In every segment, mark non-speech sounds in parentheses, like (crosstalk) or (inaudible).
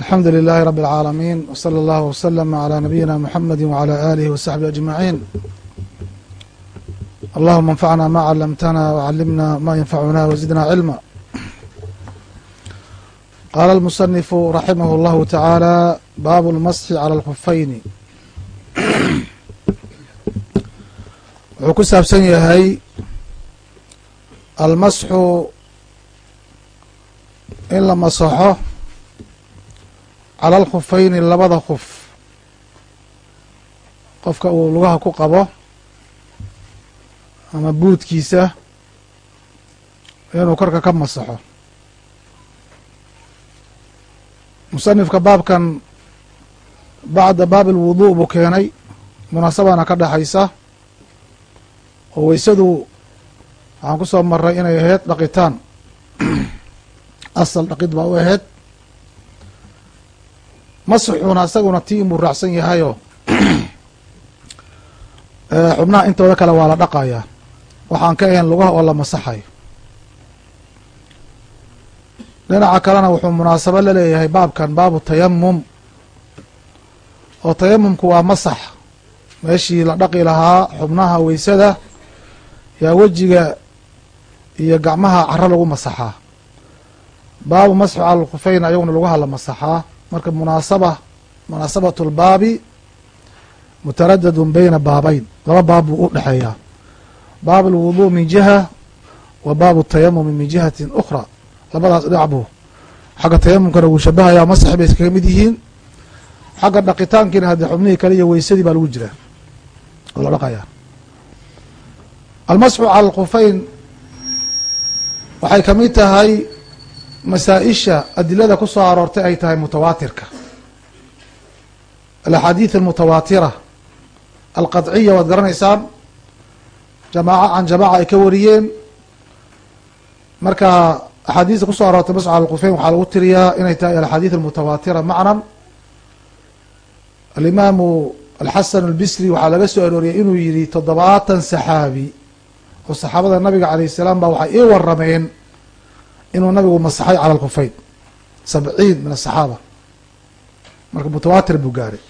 الحمد لله رب العالمين وصلى الله وسلم على نبينا محمد وعلى آله وصحبه أجمعين اللهم انفعنا ما علمتنا وعلمنا ما ينفعنا وزدنا علما قال المصنف رحمه الله تعالى باب المسح على الخفين wuxuu ku saabsan yahay almasxu in la masaxo cala alkhufayni labada khuf. Qofka uu lugaha ku qabo ama buudkiisa inuu korka ka masaxo. Musanifka baabkan bacda baab alwudu buu keenay munaasabana ka dhexaysa oo weysadu waxaan ku soo maray inay ahayd dhaqitaan (clears throat) asal dhaqid baa u ahayd. Masxuuna isaguna tii inbuu raacsan yahayoo (clears throat) xubnaha intooda kale waa la dhaqayaa waxaan ka ahayn lugaha oo la masaxayo dhinaca kalena wuxuu munaasabo la leeyahay baabkan baabu tayamum oo tayamumku waa masax. Meeshii la dhaqi lahaa xubnaha weysada yaa wejiga iyo gacmaha caro lagu masaxaa baabu masxu cala lkhufeyn ayaguna lugaha la masaxaa marka munaasaba munaasabatu lbaabi mutaradadun beyna baabeyn laba baab buu u dhexeeyaa baab alwudu min jiha wa baabu tayamumi min jihatin ukhra. Labadaas dhinac buu xagga tayamumkana wuu shabahayaa masax bay iskaga mid yihiin. Xagga dhaqitaankiina haddii xubnihii kale iyo weysadii baa lagu jiraa oo la dhaqayaa. Almasxu cala alkhufeyn waxay ka mid tahay masaa-isha adilada ku soo aroortay ay tahay mutawaatirka. Alaxaadiid almutawaatira alqadciya waad garanaysaan jamaaco can jamaaca ay ka wariyeen. Marka axaadiista ku soo aroortay masxu cala alkhufeyn waxaa lagu tiriyaa inay tahay alaxaadiid almutawaatira macnan. Alimaamu alxasan albisri waxaa laga soo arooriyay inuu yihi toddobaatan saxaabi oo saxaabada nabiga alayh salaam baa waxay ii warameen inuu nabigu masaxay cala alkhufeyn sabciin min asaxaaba marka mutawaatir buu gaaray.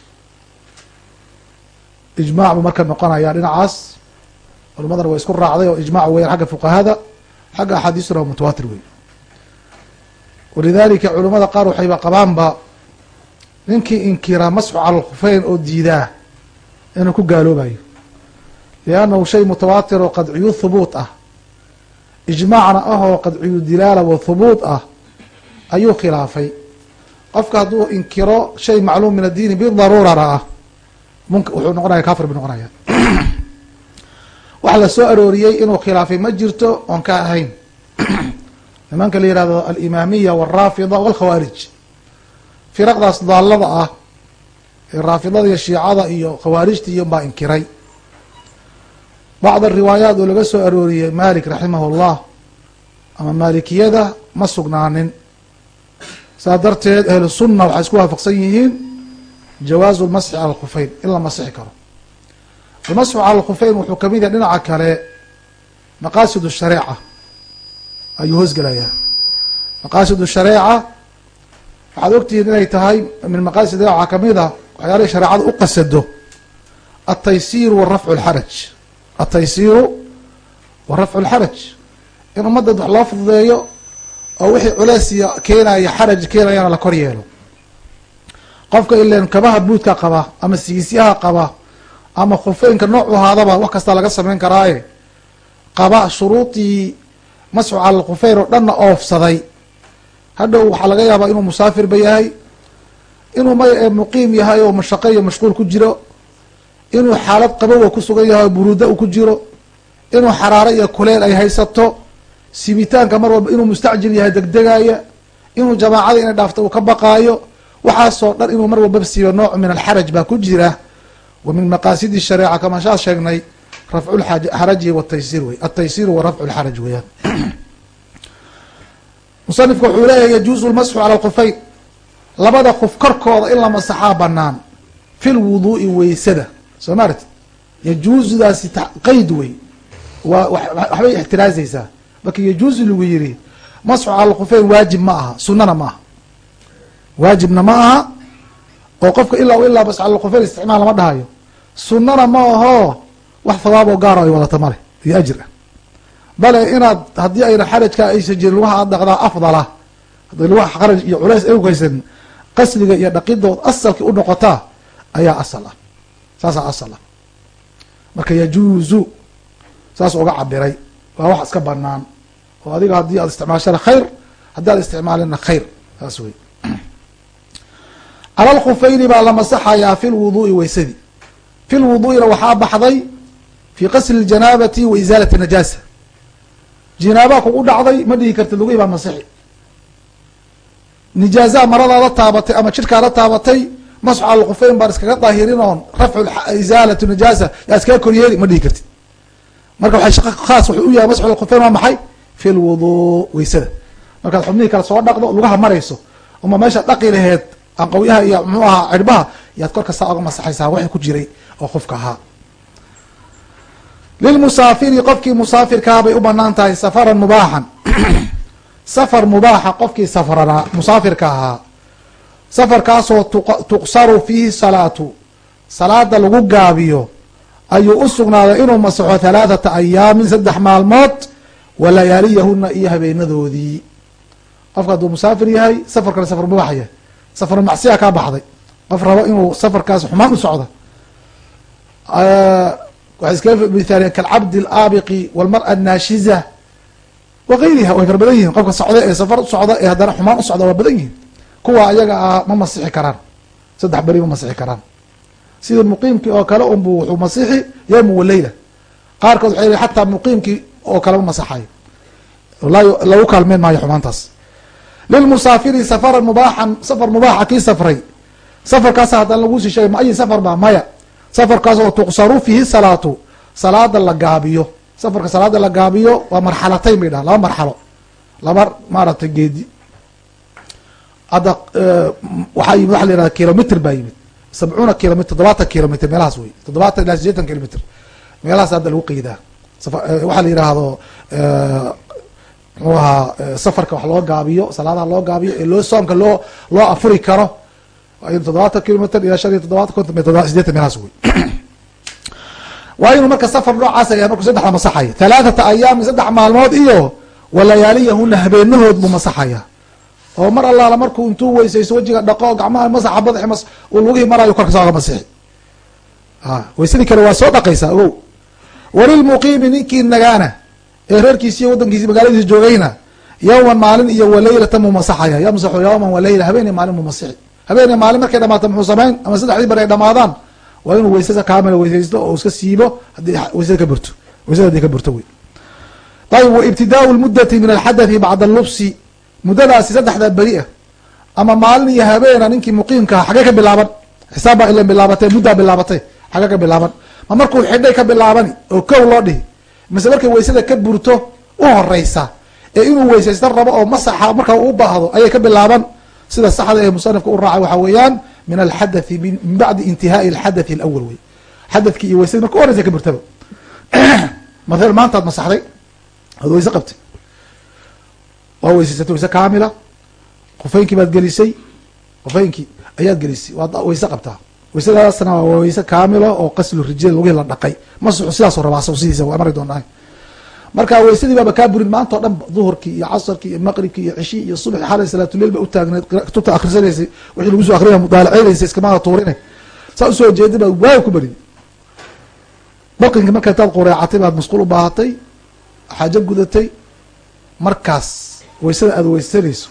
Ijmaac buu marka noqonayaa dhinacaas. Culmadana waa isku raacday oo ijmac weyan xagga fuqahada. Xagga axaadiistuna waa mutawaatir wey walidalika culamada qaar waxayba qabaanba ninkii inkiraa masxu cala alkhufeyn oo diidaa inuu ku gaaloobayo. Liannahu shay mutawaatir oo qadciyu thubuut ah ijmaacna ahoo qadciyu dilaala wa ah ayuu khilaafay. Qofka hadduu inkiro shay macluum min addiini bidaruurana ah wuxuu noqonaya kafir buu noqonaya (clears throat) waxa la soo arooriyey inuu khilaafay ma jirto oon ka ahayn. (clears throat) Nimanka la yihahdo alimaamiya walraafida walkhawaarij firaqdaas daallada ah ee raafidada iyo shiicada iyo khawaarijta iyo baa inkiray bacd ariwaayaat oo laga soo arooriyey malik raximah llah ama maalikiyada ma sugnaanin. Saa darteed ahlu sunna waxay isku waafaqsan yihiin jawaazu lmasxi cala alkhufeyn in la masixi karo. Almasxu cala alkhufeyn wuxuu ka mid yahay dhinaca kale maqaasid shareeca ayuu hoosgelayaa maqaasid shareeca waxaad ogtihiin inay tahay min maqaasid waxaa ka mid a waxyaalahi shareecada u qasado altaysiir wa rafcu lxaraj altaysiiru wa rafcu lxaraj in ummadda wax loo fududeeyo oo wixii culeesiya keenaya xaraj keenayana la kor yeelo. Qofka ilen kabaha buudka qaba ama sigisyaha qaba ama khufeynka noocu ahaadaba wax kasta laga sameyn karaaye qaba shuruudii masxu cala alkhufeyn oo dhanna oofsaday. Hadhow waxaa laga yaabaa inuu musaafirba yahay inuu muqiim yahay oo mashaqe iyo mashquul ku jiro inuu xaalad qabowa ku sugan yahay oo buruuda u ku jiro inuu xaraaro iyo kuleel ay haysato sibitaanka mar walba inuu mustacjil yahay degdegaya inuu jamaacada inay dhaafta uu ka baqaayo waxaasoo dhan inuu mar walba siibo nooc min alxaraj baa ku jira. Wa min maqaasidi shareeca kamaa shaa sheegnay rafcu lxaraji wataysiir wey altaysiiru wa rafcu lxaraj weeyaan. Musanifku wuxuu leeyahay yajuuzu lmasxu cala alkhufeyn labada kuf korkooda in la masaxaa banaan fi lwuduu'i weysada soo ma aragti yajuuzudaasi qeyd wey waa waxbay ixtiraazaysaa marka yajuuzu lagu yiri masxu cala waajib ma aha sunana ma aha. Waajibna ma aha oo qofka ilaa ilaa masxu cala isticmaal lama dhahayo. Sunana ma aho wax thawaaboo gaaro ay wadata male iyo ajir ah. Bale inaad haddii ayna xarajka aysan jirin lugaha aad dhaqdaa afdala haddii lugaha xaraj iyo culays ay ukaysan qasliga iyo dhaqidood asalkii u noqotaa ayaa asal ah saasaa asal ah. Marka yajuuzu saas uga cabiray waa wax iska banaan oo adiga haddii aad isticmaashana khayr haddii aad isticmaalina khayr saas wey cala lkhufayni baa la masaxayaa fi lwuduui weysadii fi lwuduu'ina waxaa baxday fi qasli ljanaabati wa isaalati najaasa. Jinaabaa kugu dhacday ma dhihi kartid lugihii baa masixi nijaasaa maradaada taabatay ama jidhkaada taabatay masxu cala lkhufeyn baan iskaga daahirin oon rafcu isaalatu najaasa yaa iskaga koryeeli ma dhihi kartid. Marka waxay shaqa khaas wuxuu u yahay masxu lkhufeyn waa maxay? Fi lwuduu weysada. Markaad xubnihii kale soo dhaqdo lugaha marayso uma meesha dhaqi laheed anqawyaha iyo muxuu ahaa cirbaha yaad korka saa oga masaxaysaa waxay ku jiray oo qofka ahaa. Lilmusaafiri qofkii musaafirkaa bay u bannaan tahay safaran mubaaxan. (clears throat) Safar mubaaxa qofkii safranaa musaafirka ahaa safarkaasoo tuqsaru fiihi salaatu. Salaada lagu gaabiyo ayuu u sugnaaday inuu masaxo halaathata ayaamin saddex maalmood wa layaaliyahuna iyo habeenadoodii. Qofka hadduu musaafir yahay safarkana safar mubaax yahay safar macsiya kaa baxday. Qof rabo inuu safarkaas xumaan u socdo waxay iskaga mithaaliyeen kalcabdi alaabiqi walmara annaashiza wagayriha way fara badan yihiin qofka socda ee safar u ee haddana xumaan u waa badan yihiin kuwa ayaga ah ma masixi karaan. Saddex beri ma masixi karaan. Sida muqiimkii oo kale unbu wuxuu masixi yowma waleyla qaarkood waxay xataa muqiimkii oo kale ma masaxayo. Lagu kaalmeyn maayo xumaantaas. Lilmusaafiri safaran mubaaxan safar mubaaxa kii safray. Safarkaasa haddana lagu sii sheegay ayi safar ba maya. Safarkaas oo tuqsaru fiihi salaatu salaada la gaabiyo. Safarka salaada la gaabiyo waa marxalatayn bay dhahan laba marxalo. Laba maaragtay geedi hadda waxaa yimid waxa la yihahda kilomitr baa yimid. Sabcuuna kilomitr toddobaatan kilomitr meelahaas wey toddobaatan ilaa sideetan kilomitr meelahaas hadda lagu qeydaa. Waxaa la yidhaahdo muxuu ahaa safarka wax loo gaabiyo salaadaha loo gaabiyo ee loo soomka loo loo afuri karo. Toddobaatan kilomitr ilaa shan iyo toddobaatan konton sideetan meelahaas wey (clears throat) waa inuu marka safar noocaas yahay markuu saddexda masaxaya. Halaathata ayaamin saddex maalmood iyo walayaaliyahuna habeenahood buu masaxaya oo mar allaala markuu intuu weysayso wejiga dhaqo gacmaha masaxa uu lugihii marayo korka sooga masixi weysadii kale waa soo dhaqaysaa ogow. Walilmuqiimi ninkii nagaana ee reerkiisi iyo waddankiisi magaaladiisa joogayna yawman maalin iyo walaylatan muu masaxaya yamsaxu yawman walayla habeeniy maalin muu masixi habeeniy maalin markay dhamaato muxuu samayn? Ama saddexdii bari ay dhamaadaan waa inuu weysada kaamila weysaysto oo iska siibo haddii weysada ka burto. Weysada haddii ka burto wey. Ayib wa ibtidaau lmuddati min alxadathi bacda allubsi muddadaasi saddexda beri ah. Ama maalin iyo habeena ninkii muqiimkaha xagee ka bilaaban? Xisaab baa ilan bilaabatay muddaa bilaabatay xagee ka bilaaban. Ma markuu xidhay ka bilaabani oo kow loo dhihi mise markay weysada ka burto u horeysa ee inuu weysaysta rabo oo masaxa marka u baahdo ayay ka bilaaban. Sida saxda ee musanifka u raacay waxaa weeyaan min alxadathi min bacdi intihaai alxadathi alawal wey. Xadadkii iyo weysadii marka u horeysa ka burtaba. (clears throat) Mathalan maantaad masaxday oad weyse qabtay waa weysaysatay weyse kaamila? Qufeynkii baad gelisay? Qufeynkii ayaad gelisay? Waad weyse qabtaa? Weysadaasna waa weyse kaamila oo qaslu rijal lugihii la dhaqay. Masuxu sidaasoo rabaa sidiisa waa mari doonaa. Marka weysadii baaba kaa burin maanta o dhan duhurkii iyo casarkii iyo maqribkii iyo cishii iyo subxi xalay salaatuleil ba utaagneed kutubta akhrisanaysay wixii lagu soo akriya mudaalaceynaysa iskamaada tuurine saa u soo jeeda baad waaga ku beri baqinki marka intaad qureecatay baad masquul u baahatay xaajo gudatay markaas weysada aada weysanayso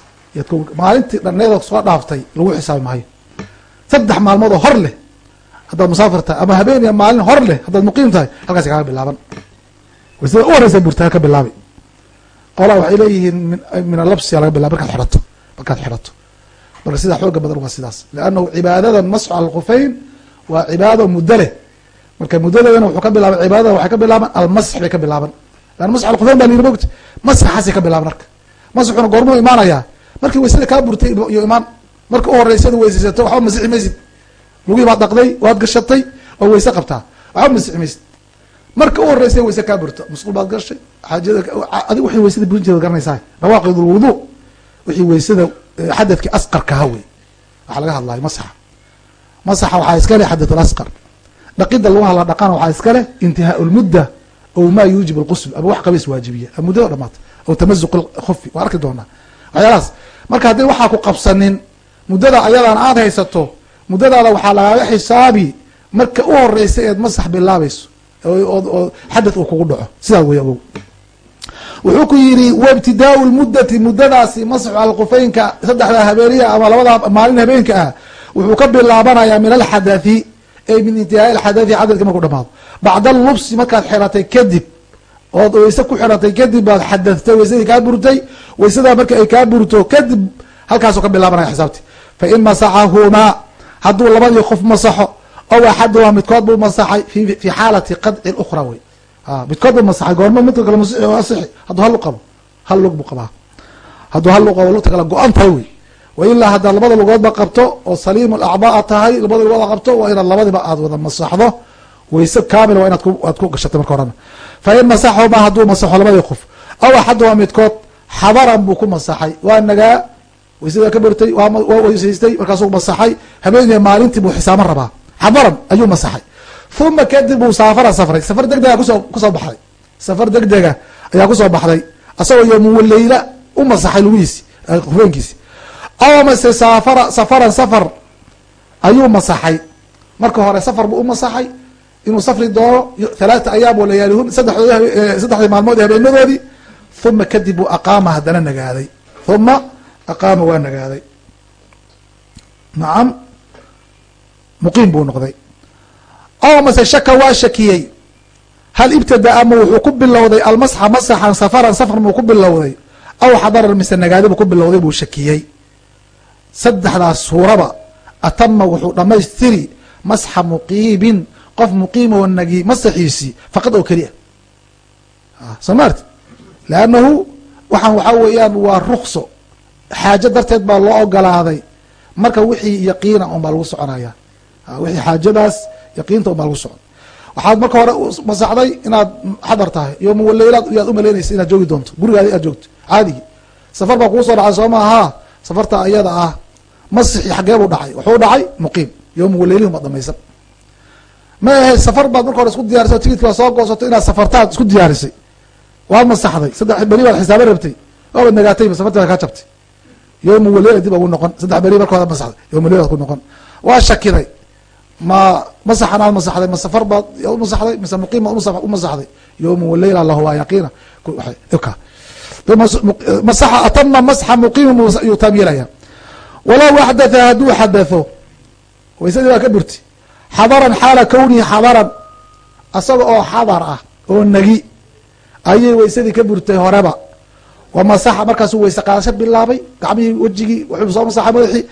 maalintii dhaneed soo dhaaftay lagu xisaabi maayo. Saddex maalmood oo hor leh haddaad musaafir tahay ama habeen iyo maalin hor leh haddaad muqiim tahay halkaasi kaaga bilaaban. Weysada u horeysa burtaa ka bilaabi. Qolaa waxay leeyihiin min alabsiya laga bilaba markaad xidhato markaad xidhato. Marka sidaa xooga badan waa sidaas leannahu cibaadadan masxu cala alkhufeyn waa cibaado muddo leh. Marka muddadeedana wuxuu ka bilaabay cibaadada waxay ka bilaaban almasx bay ka bilaaban. Lean masx alkhufeyn ba layiri mogta masxaasay ka bilaaban marka masxuna goormuu imaanayaa markii weysada kaa burtay iyo imaan marka u horeysada weysaysato waxba masixi maysid lugihii baad dhaqday waad gashatay waa weyse qabtaa. Waxba masixi maysid marka u horreysay wayse kaa burto musqul baad gashay xaajada adig waxay weysada burin jeeda garanaysaa rawaaqid lwudu wixii weysada xadadkii asqarkaha wey waxaa laga hadlayo masaxa masaxa waxaa iska leh xadath lasqar dhaqida lugaha la dhaqana waxaa iska leh intihaa lmudda o ma yuujib lqusl ama wax qabays waajibiya muddada dhamaata aw tamazuq kofi waa arki doonaa. Waxyaalahaas. Marka haddii waxaa ku qabsanin muddada ayadan aad haysato muddadaada waxaa lagaaga xisaabi marka u horeysa eed masax bilaabayso oo xadath uu kugu dhaco. Sidaa wey awow. Wuxuu ku yidhi waibtidaau lmuddati muddadaasi masxu alqufeynka saddexda habeeniya ama labada maalin habeenka ah wuxuu ka bilaabanayaa min alxadathi ay min intihaai alxadathi xadadka markuu dhamaado bacda allubsi markaad xiratay kadib ood weyse ku xiratay kadib baad xadahtay weysadii kaa burtay weysadaa marka ay kaa burto kadib halkaasuu ka bilaabanaya xisaabti fain masaxahumaa hadduu labadii qof masaxo ow axaduhaa midkood buu masaxay fi xaalati qadci ukhra wey. Midkood buu masaxay goormo midka kale masixi hadduu hal qabo hal lug buu qabaa. Hadduu hal lug qabo lugta kale go-an tahay wey. Wailaa haddaad labada lugoodba qabto oo saliim alacdaa tahay labada lugood qabto waa inaad labadiba aad wada masaxdo weyse kaamil waa inaad aad ku gashatay marka horena fa in masaxuma hadduu masaxo labadii qof. Aw axaduhaa midkood xadaran buu ku masaxay. Waa nagaa weysada ka bortay waa markaasuu masaxay. Habeeniya maalintii buu xisaaban rabaa. Xadaran ayuu masaxay. Uma kadib buu saafara safray. Safar degdega ku soo ku soo baxday. Safar degdega ayaa ku soo baxday. Asagoo yomuwaleyla u masaxay lugihiisi hubeenkiisi aw mase saafara safaran safar ayuu masaxay. Marka hore safar buu u masaxay inuu safri doono thalaata ayaam oo layaalihun saddexdood saddexdii maalmood ee habeenadoodii uma kadib buu aqaama haddana nagaaday. Uma aqaama waa nagaaday. Nacam muqiim buu noqday. Aw mase shaka waa shakiyey. Hal ibtada ma wuxuu ku bilowday almasxa masaxan safaran safar muu ku bilowday? Aw xadaran mise nagaadi buu ku bilowday buu shakiyey? Saddexdaas suuraba atama wuxuu dhamaystiri masxa muqiimin qof muqiim oo nagi masaxiisi faqad oo keliya. Soo maarti leannahu waxaan waxaa weeyaan waa rukso xaajo darteed baa loo ogolaaday. Marka wixii yaqiina un lagu soconaya. Wixii xaajadaas yaqiinta un baa lagu socon. Waxaad marka hore masaxday inaad xadar tahay. Yoma waleylaad yaad umalaynaysa inaad joogi doonto. Gurigaadi aad joogto. Caadigi. Safar baa kugu soo dhacay soo maaha? Safarta iyada ah. Masixi xagee buu dhacay. Wuxuu dhacay muqiim. Yoma waleylihum baad dhamaysan ma ahayd safar baad marka hore isku diyaarisay o tigidkaa soo goosato inaad safartaad isku diyaarisay. Waad masaxday. Saddex beri baad xisaaban rabtay. Waabad nagaatayba safartaada kaa jabtay. Yoma waleyla dib ugu noqon. Saddex beri marka hore masaxday. Yoma waleylaad ku noqon. Waa shakiday. Ma masaxan aad masaxday ma safar baad umasaxday mise muqiim baad umasaxday yoma waleyla lahu waa yaqiina. Ka masaxa atama masxa muqiima yuu taam yeelaya walow axdatha hadduu xadatho waysadii baa ka burti xadaran xaala kownihi xadaran asaga oo xadar ah oo nagi ayay waysadii ka burtay horeba. Wa masaxa markaasuu wayse qaadasho bilaabay gacmihii wejigii wuxuu soo masaxay madaxii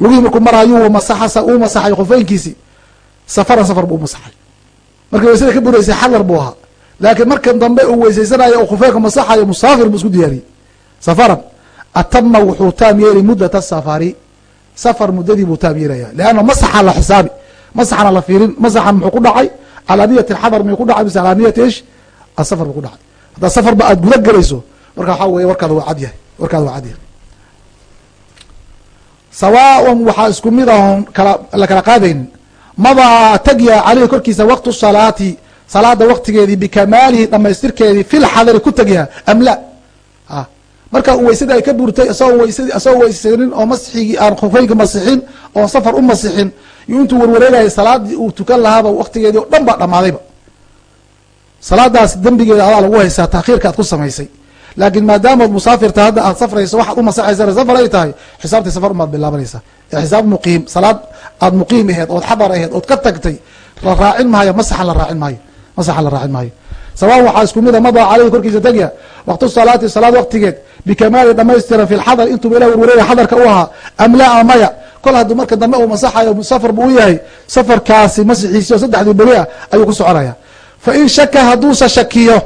lugihii markuu marayuu masaxa uu masaxay khufeynkiisii safaran safar buu masaxay. Markii waysada ka buraysay xadar buu ahaa. Laakiin markan dambe uu weysaysanayo oo khufeynka masaxayo musaafir buu isku diyaariyey safaran atama wuxuu taam muddata safari. Safar muddadii buu taam leanna masaxa la xisaabi masaxana la fiirin masaxan muxuu ku dhacay? Calaa niyati alxadar miyuu ku dhacay mise calaa niyati ish? Asafar buu ku dhacay. Haddaa safarba aad guda gelayso marka waxaa weye warkaada waa cad yahay warkaada waa cad yahay. Sawaaءn waxaa isku mid ahon kala la kala qaadaynin madaa tagya caleyhi korkiisa waqtu salaati salaada waqtigeedii bikamaalihi dhamaystirkeedii fi lxadari ku tegya am la? Marka weysadii ay ka burtay isagoo weysanin oo masxigii aan khufeynka masixin oon safar u masixin iyo intuu warwareegayay salaadii uu tukan lahaaba waqtigeedii o dhan baa dhamaadayba salaadaas dembigeeda adaa lagu haysaa taakhiirka aad ku samaysay. Laakiin maadaamaad musaafirta hadda aad safrayso waxaad umasaxaysa safar ay tahay xisaabtii safar umaad bilaabanaysaa. Ee xisaab muqiim salaad aad muqiim aheed ood xadar aheed ood ka tagtay la raacin maayo masaxan la raacin maayo masaxan la raacin maayo. Sawaan waxaa isku mida madaa caleyhi korkiisa tegya waqtu salaati salaad waqtigeed bikamaali dhamaystiran fi lxadar intuuba ilah warwareega xadarka u ahaa am laa ama maya kol hadduu marka dambe uu masaxayo safar buu yahay. Safarkaasi masixiisi oo saddexdii beri ah ayuu ku soconaya. Fa in shaka hadduusa shakiyo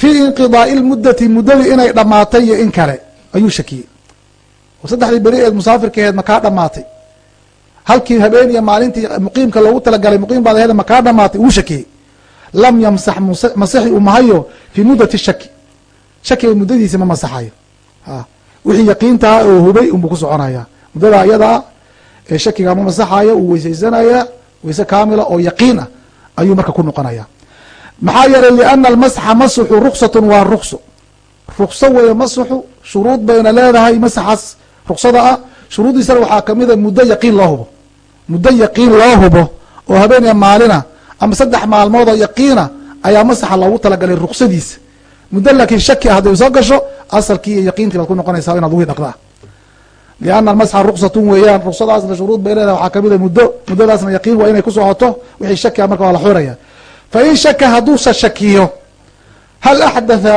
fii inqidaai lmuddati muddadii inay dhamaatay iyo in kale ayuu shakiyey oo saddexdii beri eed musaafirkaheed makaa dhamaatay halkii habeen maalintii muqiimka loogu talagalay muqiim baad aheed makaa dhamaatay wuu shakiyey lam yamsax masixi u mahayo fii muddati shaki shakiga muddadiisi ma masaxayo. Wixii yaqiintaa oo hubay unbuu ku soconaya muddada ayadaa ee shakiga ma masaxayo uu weysaysanaya weyse kaamila oo yaqiin ah ayuu marka ku noqonaya. Maxaa yeelay liana almasxa masxu ruksatun waa rukso rukso weeye masxu shuruud bayna leedahay masaxaas ruksada ah. Shuruuddiisana waxaa kamida muddo yaqiin loo hubo. Muddo yaqiin loo hubo oo habeeniya maalina ama saddex maalmood oo yaqiina ayaa masaxa loogu talagalay ruksadiisa muddo laakiin shaki ah hadday soo gasho asalkii iyo yaqiintii baad ku noqonaysaa inaad wii dhaqdaa liana almasxa ruksatun weeyaan ruksadaasna shuruud bay leedahay waxaa kamida muddo muddadaasna yaqiin waa inay ku socoto wixii shaki ah marka waa la xuraya fa in shaka hadduusa shakiyo hal axdatha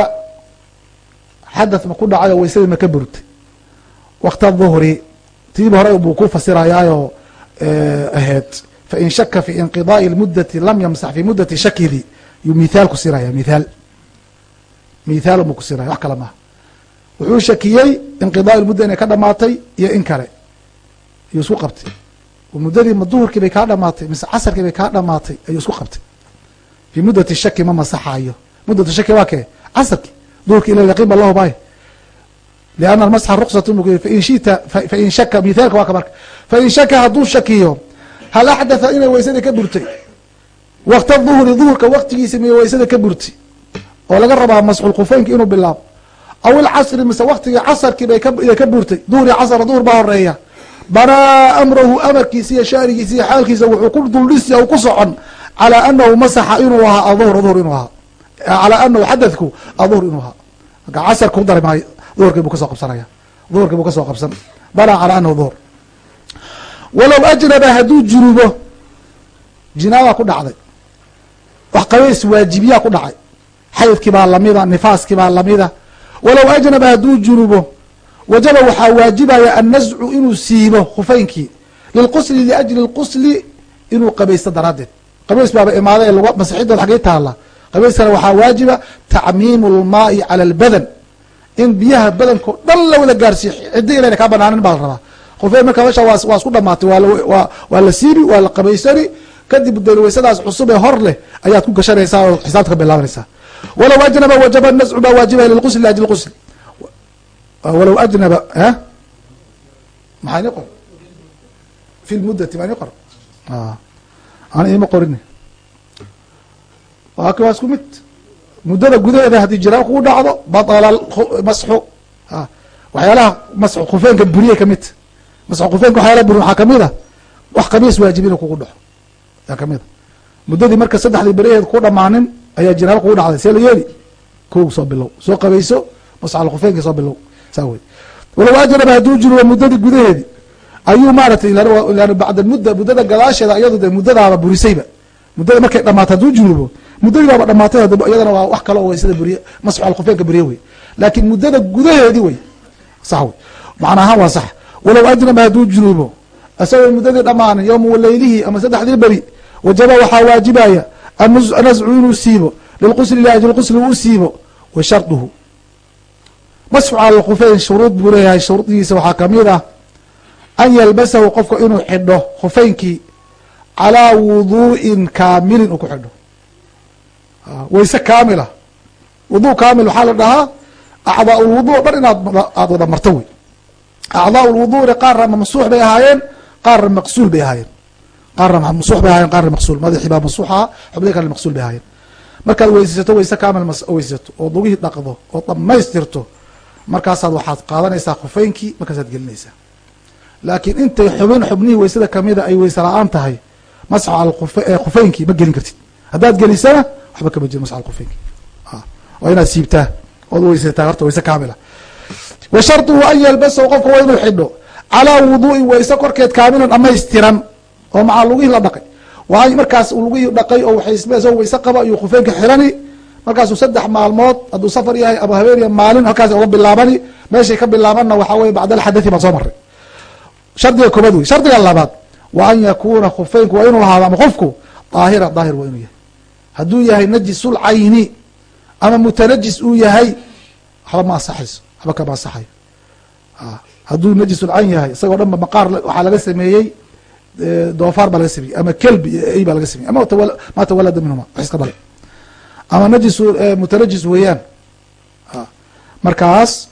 xadath ma ku dhacayo waysadii ma ka burtay wakta duhri tiiba hore buu ku fasirayaayo ahayd fain shaka fi inqidaai lmudati lam yamsax fi mudati shakidi yuu mithaal ku siraya mithaal mithaal buu ku siraya wax kale maaha wuxuu shakiyey inqidaai lmudda inay ka dhamaatay iyo in kale. Ayuu isku qabtay. Muddadii duhurkii bay kaa dhamaatay mise casarkii bay kaa dhamaatay ayuu isku qabtay. Fi mudati shaki ma masaxayo mudatu shaki waa kee? Casarki duhurki ila yaqiin ba lahubay lianna almasxa ruksat fain shita fain shaka mithaalka waa ka marka fain shaka hadduu shakiyo hal axdatha inay weysada ka burtay? Wakta duhri duhurka waktigiisa miyo weysada ka burtay? Oo laga rabaa masxulkufeynka inuu bilaabo aw ilcasri mise waktigii casarkii bay ka burtay duhri casra duhur baa horreeya banaa amrahu amarkiisa iyo shaarigiisa iyo xaalkiisa wuxuu ku duldhisi u ku socon calaa anahu masaxa inuu ahaa aduhr duhr inuu ahaa calaa anahu xadadku aduhr inuu ahaa marka casarka ku dari maayo duhurkii buu ka soo qabsanaya duhurkii buu ka soo qabsan banaa calaa anahu duhr walow ajnaba hadduu junubo jinaabaa ku dhacday wax qabays waajibiyaa ku dhacay xaydkii baa lamida nifaaskii baa lamida walow ajnaba hadduu junubo wajaba waxaa waajibaya annascu inuu siibo khufeynkii lilqusli liajli lqusli inuu qabaysto daraaddeed. Qabays baaba imaada ee lg masixidooda xagey taala qabayskana waxaa waajiba tacmiimu lmaai cala albadan in biyaha badanko dhan la wada gaarsiiyo. Ciddi inayna kaa banaanin baa la rabaa. Khufeyn marka meesha waa isku dhamaatay waa la siibi waa la qabaysani kadib dalweysadaas cusub ee hor leh ayaad ku gashanaysaa oo xisaabta ka bilaabanaysaa walow ajnaba wajaba nascu baa waajibaya lilqusli liajli qusl walow ajnaba a maxaa ini qor fi lmuddati maa ini qor ana ima qorin waa waa isku mid muddada gudaheeda haddii jiraab kugu dhacdo batala masxu waxyaalaha masxu khufeenka buriye ka mid masxu khufeenka waxyaalaha buri waxaa ka mid a wax kamiis waajib inuu kugu dhaxo yaa ka mid a muddadii marka saddexdii beriheed ku dhamaanin ayaa jiraabo kugu dhacday see la yeeli? Koog soo bilow soo qabayso masxal khufeenka soo bilow saa wey walow ajnaba hadduu junubo muddadii gudaheedi ayuu maaratay lan bacda mudda muddada gadaasheeda iyadu de muddadaaba burisayba. Muddada markay dhamaato hadduu junubo muddadii baaba dhamaatay iyadana waa wax kale oo weysada buriye masxu alkhufeenka buriye wey laakiin muddada gudaheedi wey sax wey macna ahaan waa sax. Walow ajnaba hadduu junubo isagoo muddadii dhamaanin yowma walaylihii ama saddexdii beri wajaba waxaa waajibaya annascu inuu siibo lilqusli liajli qusli uu siibo wa sharduhu masxu cala alkhufeyn shuruud buu leeyahay shuruudigiisa waxaa ka mid ah an yalbasahu qofka inuu xidho khufeynkii calaa wuduu'in kaamilin uu ku xidho wayse kaamila wuduu kaamil waxaa la dhahaa acdaa lwudu dhan inaad aada wada marto wey acdaa lwuduuna qaarna mamsuux bay ahaayeen qaarna maqsuul bay ahaayeen qaarna mamsuux bay ahayen qaarna maqsuul. Madaxii baa mamsuuxaha xubnihi kale maqsuul bay ahaayeen markaad weysaysato wayse kaamil weysato oo dugihii dhaqdo oo dhamaystirto markaasaad waxaad qaadanaysaa khufeynkii markaasaad gelinaysaa. Laakiin intay xubin xubnihii weysada kamida ay weyse la'aan tahay masxu al khufeynkii ma gelin kartid. Haddaad gelisana waxba kama jiro masxu alkhufeynki waa inaad siibtaa ood weysataa horta wayse kaamila wa sharduhu an yalbasahu qofka waa inuu xidho. Calaa wuduu'in wayse korkeed kaamilan dhamaystiran oo macaa lugihii la dhaqay. Waa markaas lugihii dhaqay oo waxaysoo wayse qaba ayuu khufeynka xirani. Markaasuu saddex maalmood hadduu safar yahay ama habeeniya maalin halkaas uga bilaabani meeshay ka bilaabanna waxaa weye bacda alxadathi baan soo maray shardiga koobaad wey shardiga labaad wa an yakuuna khufeynku waa inuu ahaado ama qofku daahira daahir waa inuu yahay. Hadduu yahay najisul cayni ama mutanajis uu yahay waxba ma asaxayso waxba kama asaxayo hadduu najisul cayn yahay isagoo dhan ba maqaar waxaa laga sameeyey doofaar baa laga sameeyey ama kelbi iyo ey baa laga sameeyey ama ma tawalada minhuma wax iska bale ama najis mutanajis weeyaan markaas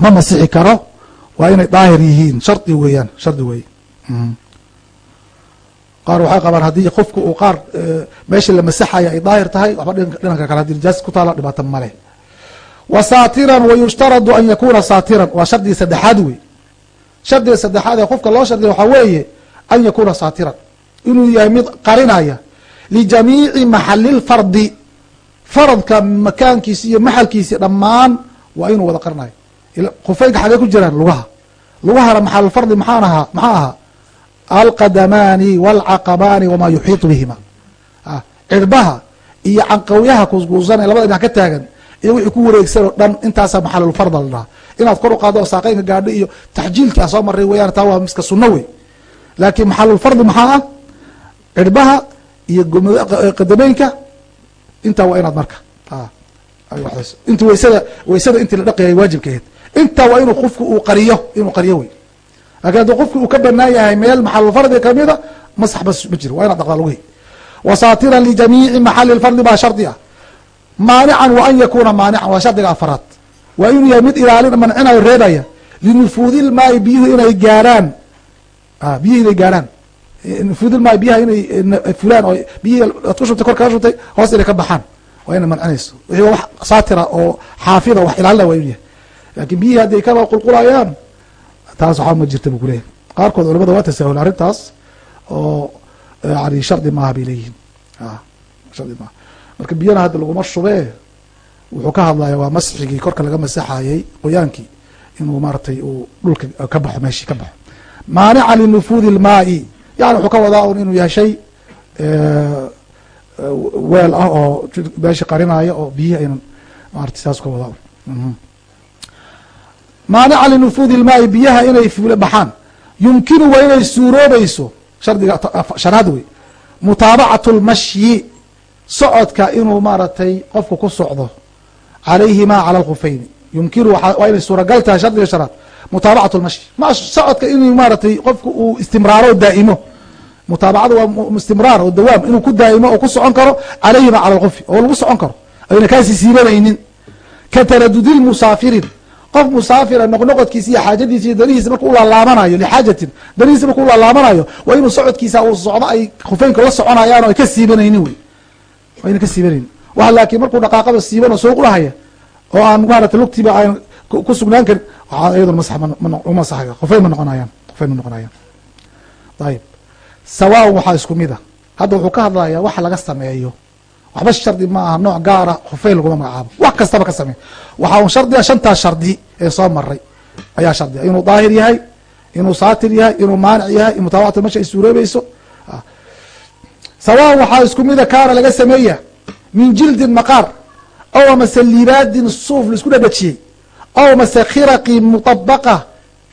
ma masixi karo waa inay daahir yihiin shardi weeyaan shardi weeye qaar waxay qabaan haddii qofku uu qaar meesha la masaxaya ay daahir tahay waxba dhinanka kale haddii nijaas ku taala dhibaato male wa saatiran wa yushtaradu an yakuna saatiran waa shardiga saddexaad wey shardiga saddexaad ee qofka loo shardiya waxaa weeye an yakuna saatiran inuu yahay mid qarinaya lijamiici maxalilfardi faradka makaankiisi iyo maxalkiisi dhammaan waa inuu wada qarinayo khufeynka xagee ku jiraan lugaha lugahana maxalulfardi maxaan ahaa maxaa ahaa alqadamaani walcaqabaani wamaa yuxiitu bihima cirbaha iyo canqawyaha kuuskuusan ee labada dhinac ka taagan iyo wixii ku wareegsan oo dhan intaasaa maxalulfarda la dhahaa inaad kor u qaado oo saaqeynka gaadho iyo taxjiilkii a soo maray weyaan taa waa miska sunno wey laakiin maxalulfardi maxaa ah? Cirbaha iyo qadameynka intaa waa inaad marka. Inti waysada waysada intii la dhaqayay waajibkaheed intaa waa inuu qofku uu qariyo inuu qariyo wey laakiin haddii qofki uu ka banaan yahay meel maxalulfardi kamida masax bas ma jiro waa inaad dhaqdaa lugihi wasaatiran lijamiici maxali lfardi baa shardi ah. Maanican wa an yakuna maanican waa shardiga afaraad. Waa inuu yahay mid ilaalin mancinayo reebaya. Linufuudilmaai biyuhu inay gaarhaan biyuhu inay gaarhaan nufuudilmaai biyaha inay fulaan oo biyihii ad ku shubtay kor kaga shubtay hoos inay ka baxaan. Waa inay mancinayso. Wixii wax saatira oo xaafida wax ilaalina waa inu yahay laakin biyihii hadday kaba qulqulayaan taas waxaa ma jirta bu kuleeyahy qaarkood culamada waa tasaahul arrintaas oo yani shardi maaha bay leeyihiin. Shardi maaha. Marka biyana hadda laguma shubee wuxuu ka hadlaya waa masxigii korka laga masaxayey qoyaankii inuu maaratay uu dhulka ka baxo meeshii ka baxo maanica linufuudi ilmaai yani wuxuu ka wadaa un inuu yahay shay weel ah oo meeshii qarinaya oo biyihi aynan maarata saas ka wadaa maanica linufuudi ilmaai biyaha inay fule baxaan. Yumkinu waa inay suuroobayso shardiga shanaad wey mutaabacatu lmashyi socodka inuu maaragtay qofku ku socdo calayhima cala alkhufeyni yumkinu waa inay suuragal tahay shardiga shanaad mutaabacatu lmashyi ma socodka inuu maaratay qofku uu istimraaro daa'imo mutaabacada waa istimraar oo dawaam inuu ku daa'imo oo ku socon karo calayhima cala alkufi oo lagu socon karo ayna kaasi siibanaynin ka taradudi musaafirin qof musaafira noqnoqodkiisa iyo xaajadiisa iyo danihiisa marku ulaalaamanayo lixaajatin danihiisa marku ulaalaamanayo waa inuu socodkiisa uu socdo ay khufeynka la soconayaan oo ay ka siibanaynin wey ayna ka siibanaynin wa laakiin markuu dhaqaaqaba siiban oo soo qurahaya oo aan maarata lugtiiba aan ku sugnaan karin. Waxaa iyaduna mas masaxaya khufeyn ma noqonayaan. Khufeyn ma noqonayaan. Ayib. Sawaaun waxaa isku mid a hadda wuxuu ka hadlayaa waxa laga sameeyo. Waxba shardi ma aha nooc gaara khufeyn laguma magacaabo. Wax kastaba ka sameey waxaa un shardiga shantaas shardi ee soo maray ayaa shardiga inuu daahir yahay inuu saatir yahay inuu maanic yahay in mutaabacat masha ay suuroobayso sawaan waxaa isku mida kaana laga sameeya min jildin maqaar ow amase libaadin suuf la isku dhadhajiyey ow amase khiraqi mutabaqa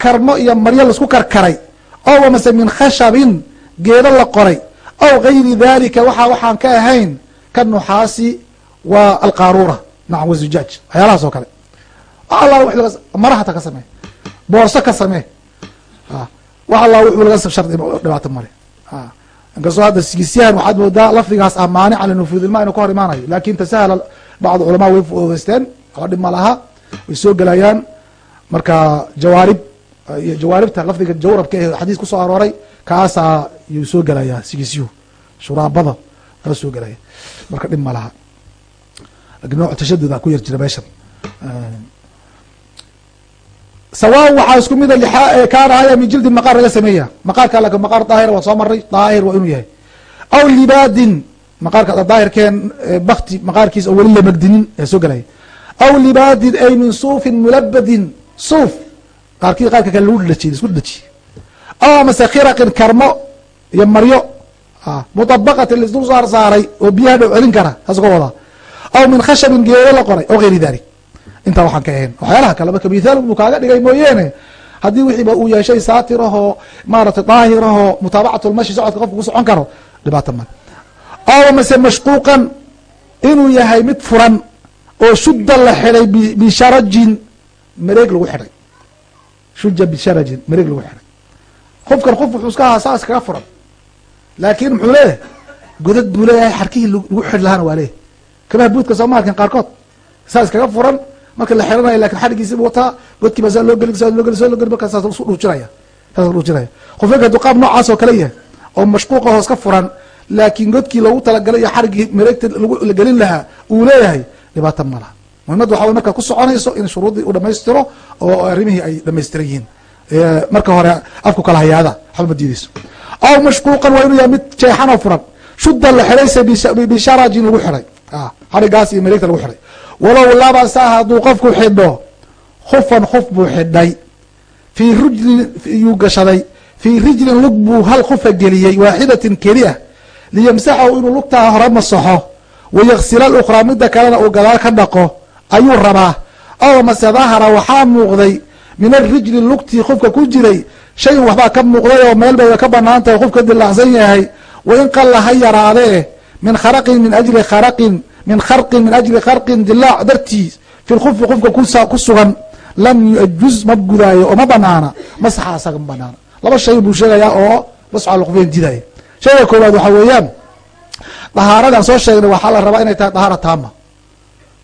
karmo iyo maryo la isku karkaray ow amase min khashabin geedo la qoray ow gayri dalika waxa waxaan ka ahayn kanuxaasi waa alqaruura nacam wazujaaj waxyaalahaas oo kale alla mara hata ka samee boorso ka samee wax alla wuxuu laga shardi dhibaato male inkastoo hadda sigisyahan waxaad moodaa lafdigaas ah maanica linufuudilma inuu ka hor imaanayo laakiin tasahala bacd culamaa way fududeysteen waxba dhib ma laha way soo gelayaan marka jawaarib jawaaribta lafdiga jawrabka ee xadiis ku soo arooray kaasaa yuu soo gelayaa sigisyuhu shuraabada kaa soo gelaya marka dhib ma laha. Lakin nooc tashadud a ku yar jira meeshan. Sawaan waxaa isku mida kaana haya min jildin maqaar laga sameeya maqaarka laakiin maqaar daahir waa soo maray daahir waa inuu yahay. Aw libaadin maqaarka daahirkeen bakti maqaarkiisa weli la magdinin ee soo gelaya aw libaadin ay min suufin mulabadin suuf. Qaarkii qaarka kale lagu dhajiyey isku dhajiyey aw amase khiraqin karmo iyo maryo. Muطabaqatin laisdul saar saaray oo biyaha dhow celin kara saas ka wadaa aw min khashabin geedo la qoray aw gayri dalik intaa waxaan ka ahayn. Waxyaalaha kale marka mithaal buu kaaga dhigay mooyeene. Haddii wixiiba uu yahay saatir ahoo maaratay daahir ahoo mutaabacat lmashi socodka qofka ku socon karo dhibaato male aw mase mashquuqan inuu yahay mid furan oo shudda la xidhay bisharajin mareeg lagu xidhay shuja bisharajin mareeg lagu xidhay qofkan qof wuxuu iska ahaa saas kaga furan. Laakin muxuu leeyahay? Godad buu leeyahay xarkihii lagu xidh lahaana waa leeyahy kabaha buudka soo ma arkin qaarkood? Saa iskaga furan marka la xiranayo laakiin xadhigiisibu wataa godkii baa saa loo geli saa loo geli saa loo geli markaa saas dhuujinaya saas dhuujinaya qofeynka hadduu qaab noocaas oo kale yahay oo mashquuqa hoos ka furan laakiin godkii loogu talagalay iyo xarigii mareegta la gelin lahaa uu leeyahay dhibaata ma laha. Muhimmadda waxa way markaad ku soconayso in shuruuddii u dhamaystiro oo arrimihii ay dhamaystiran yihiin. Marka hore afku kala hayaada waxba ma diideyso aw mashquuqan waa inuu yahay mid jeexan oo furan. Shudda la xidhayse bisharajin lagu xidhay xarigaas iyo mareegta lagu xidhay walow labasa hadduu qofku xidho khufan khuf buu xidhay. Fii rijlin yuu gashaday. Fii rijlin lug buu hal khufa geliyey waaxidatin keli ah liyamsaxahu inuu lugtaa hore masaxo wayaksila lukhraa midda kalena uu gadaal ka dhaqo ayuu rabaa aw mase dahara waxaa muuqday min arijli lugtii khufka ku jiray shayin waxbaa ka muuqday oo meel bay ka bannaan tahay khuf ka dilaacsan yahay wain qalla ha yaraadee min kharaqin min ajli kharaqin min kharqin min ajli kharqin dilaac dartiis fi lkufi qofka ku sugan lam yajuz ma gudaayo oo ma banaana masaxa asaga ma banaana laba shay buu sheegayaa oo masxa lkufeyn didaya shayga koowaad waxaa weeyaan dahaaradaan soo sheegnay waxaa la rabaa inay tahay dahaara taama.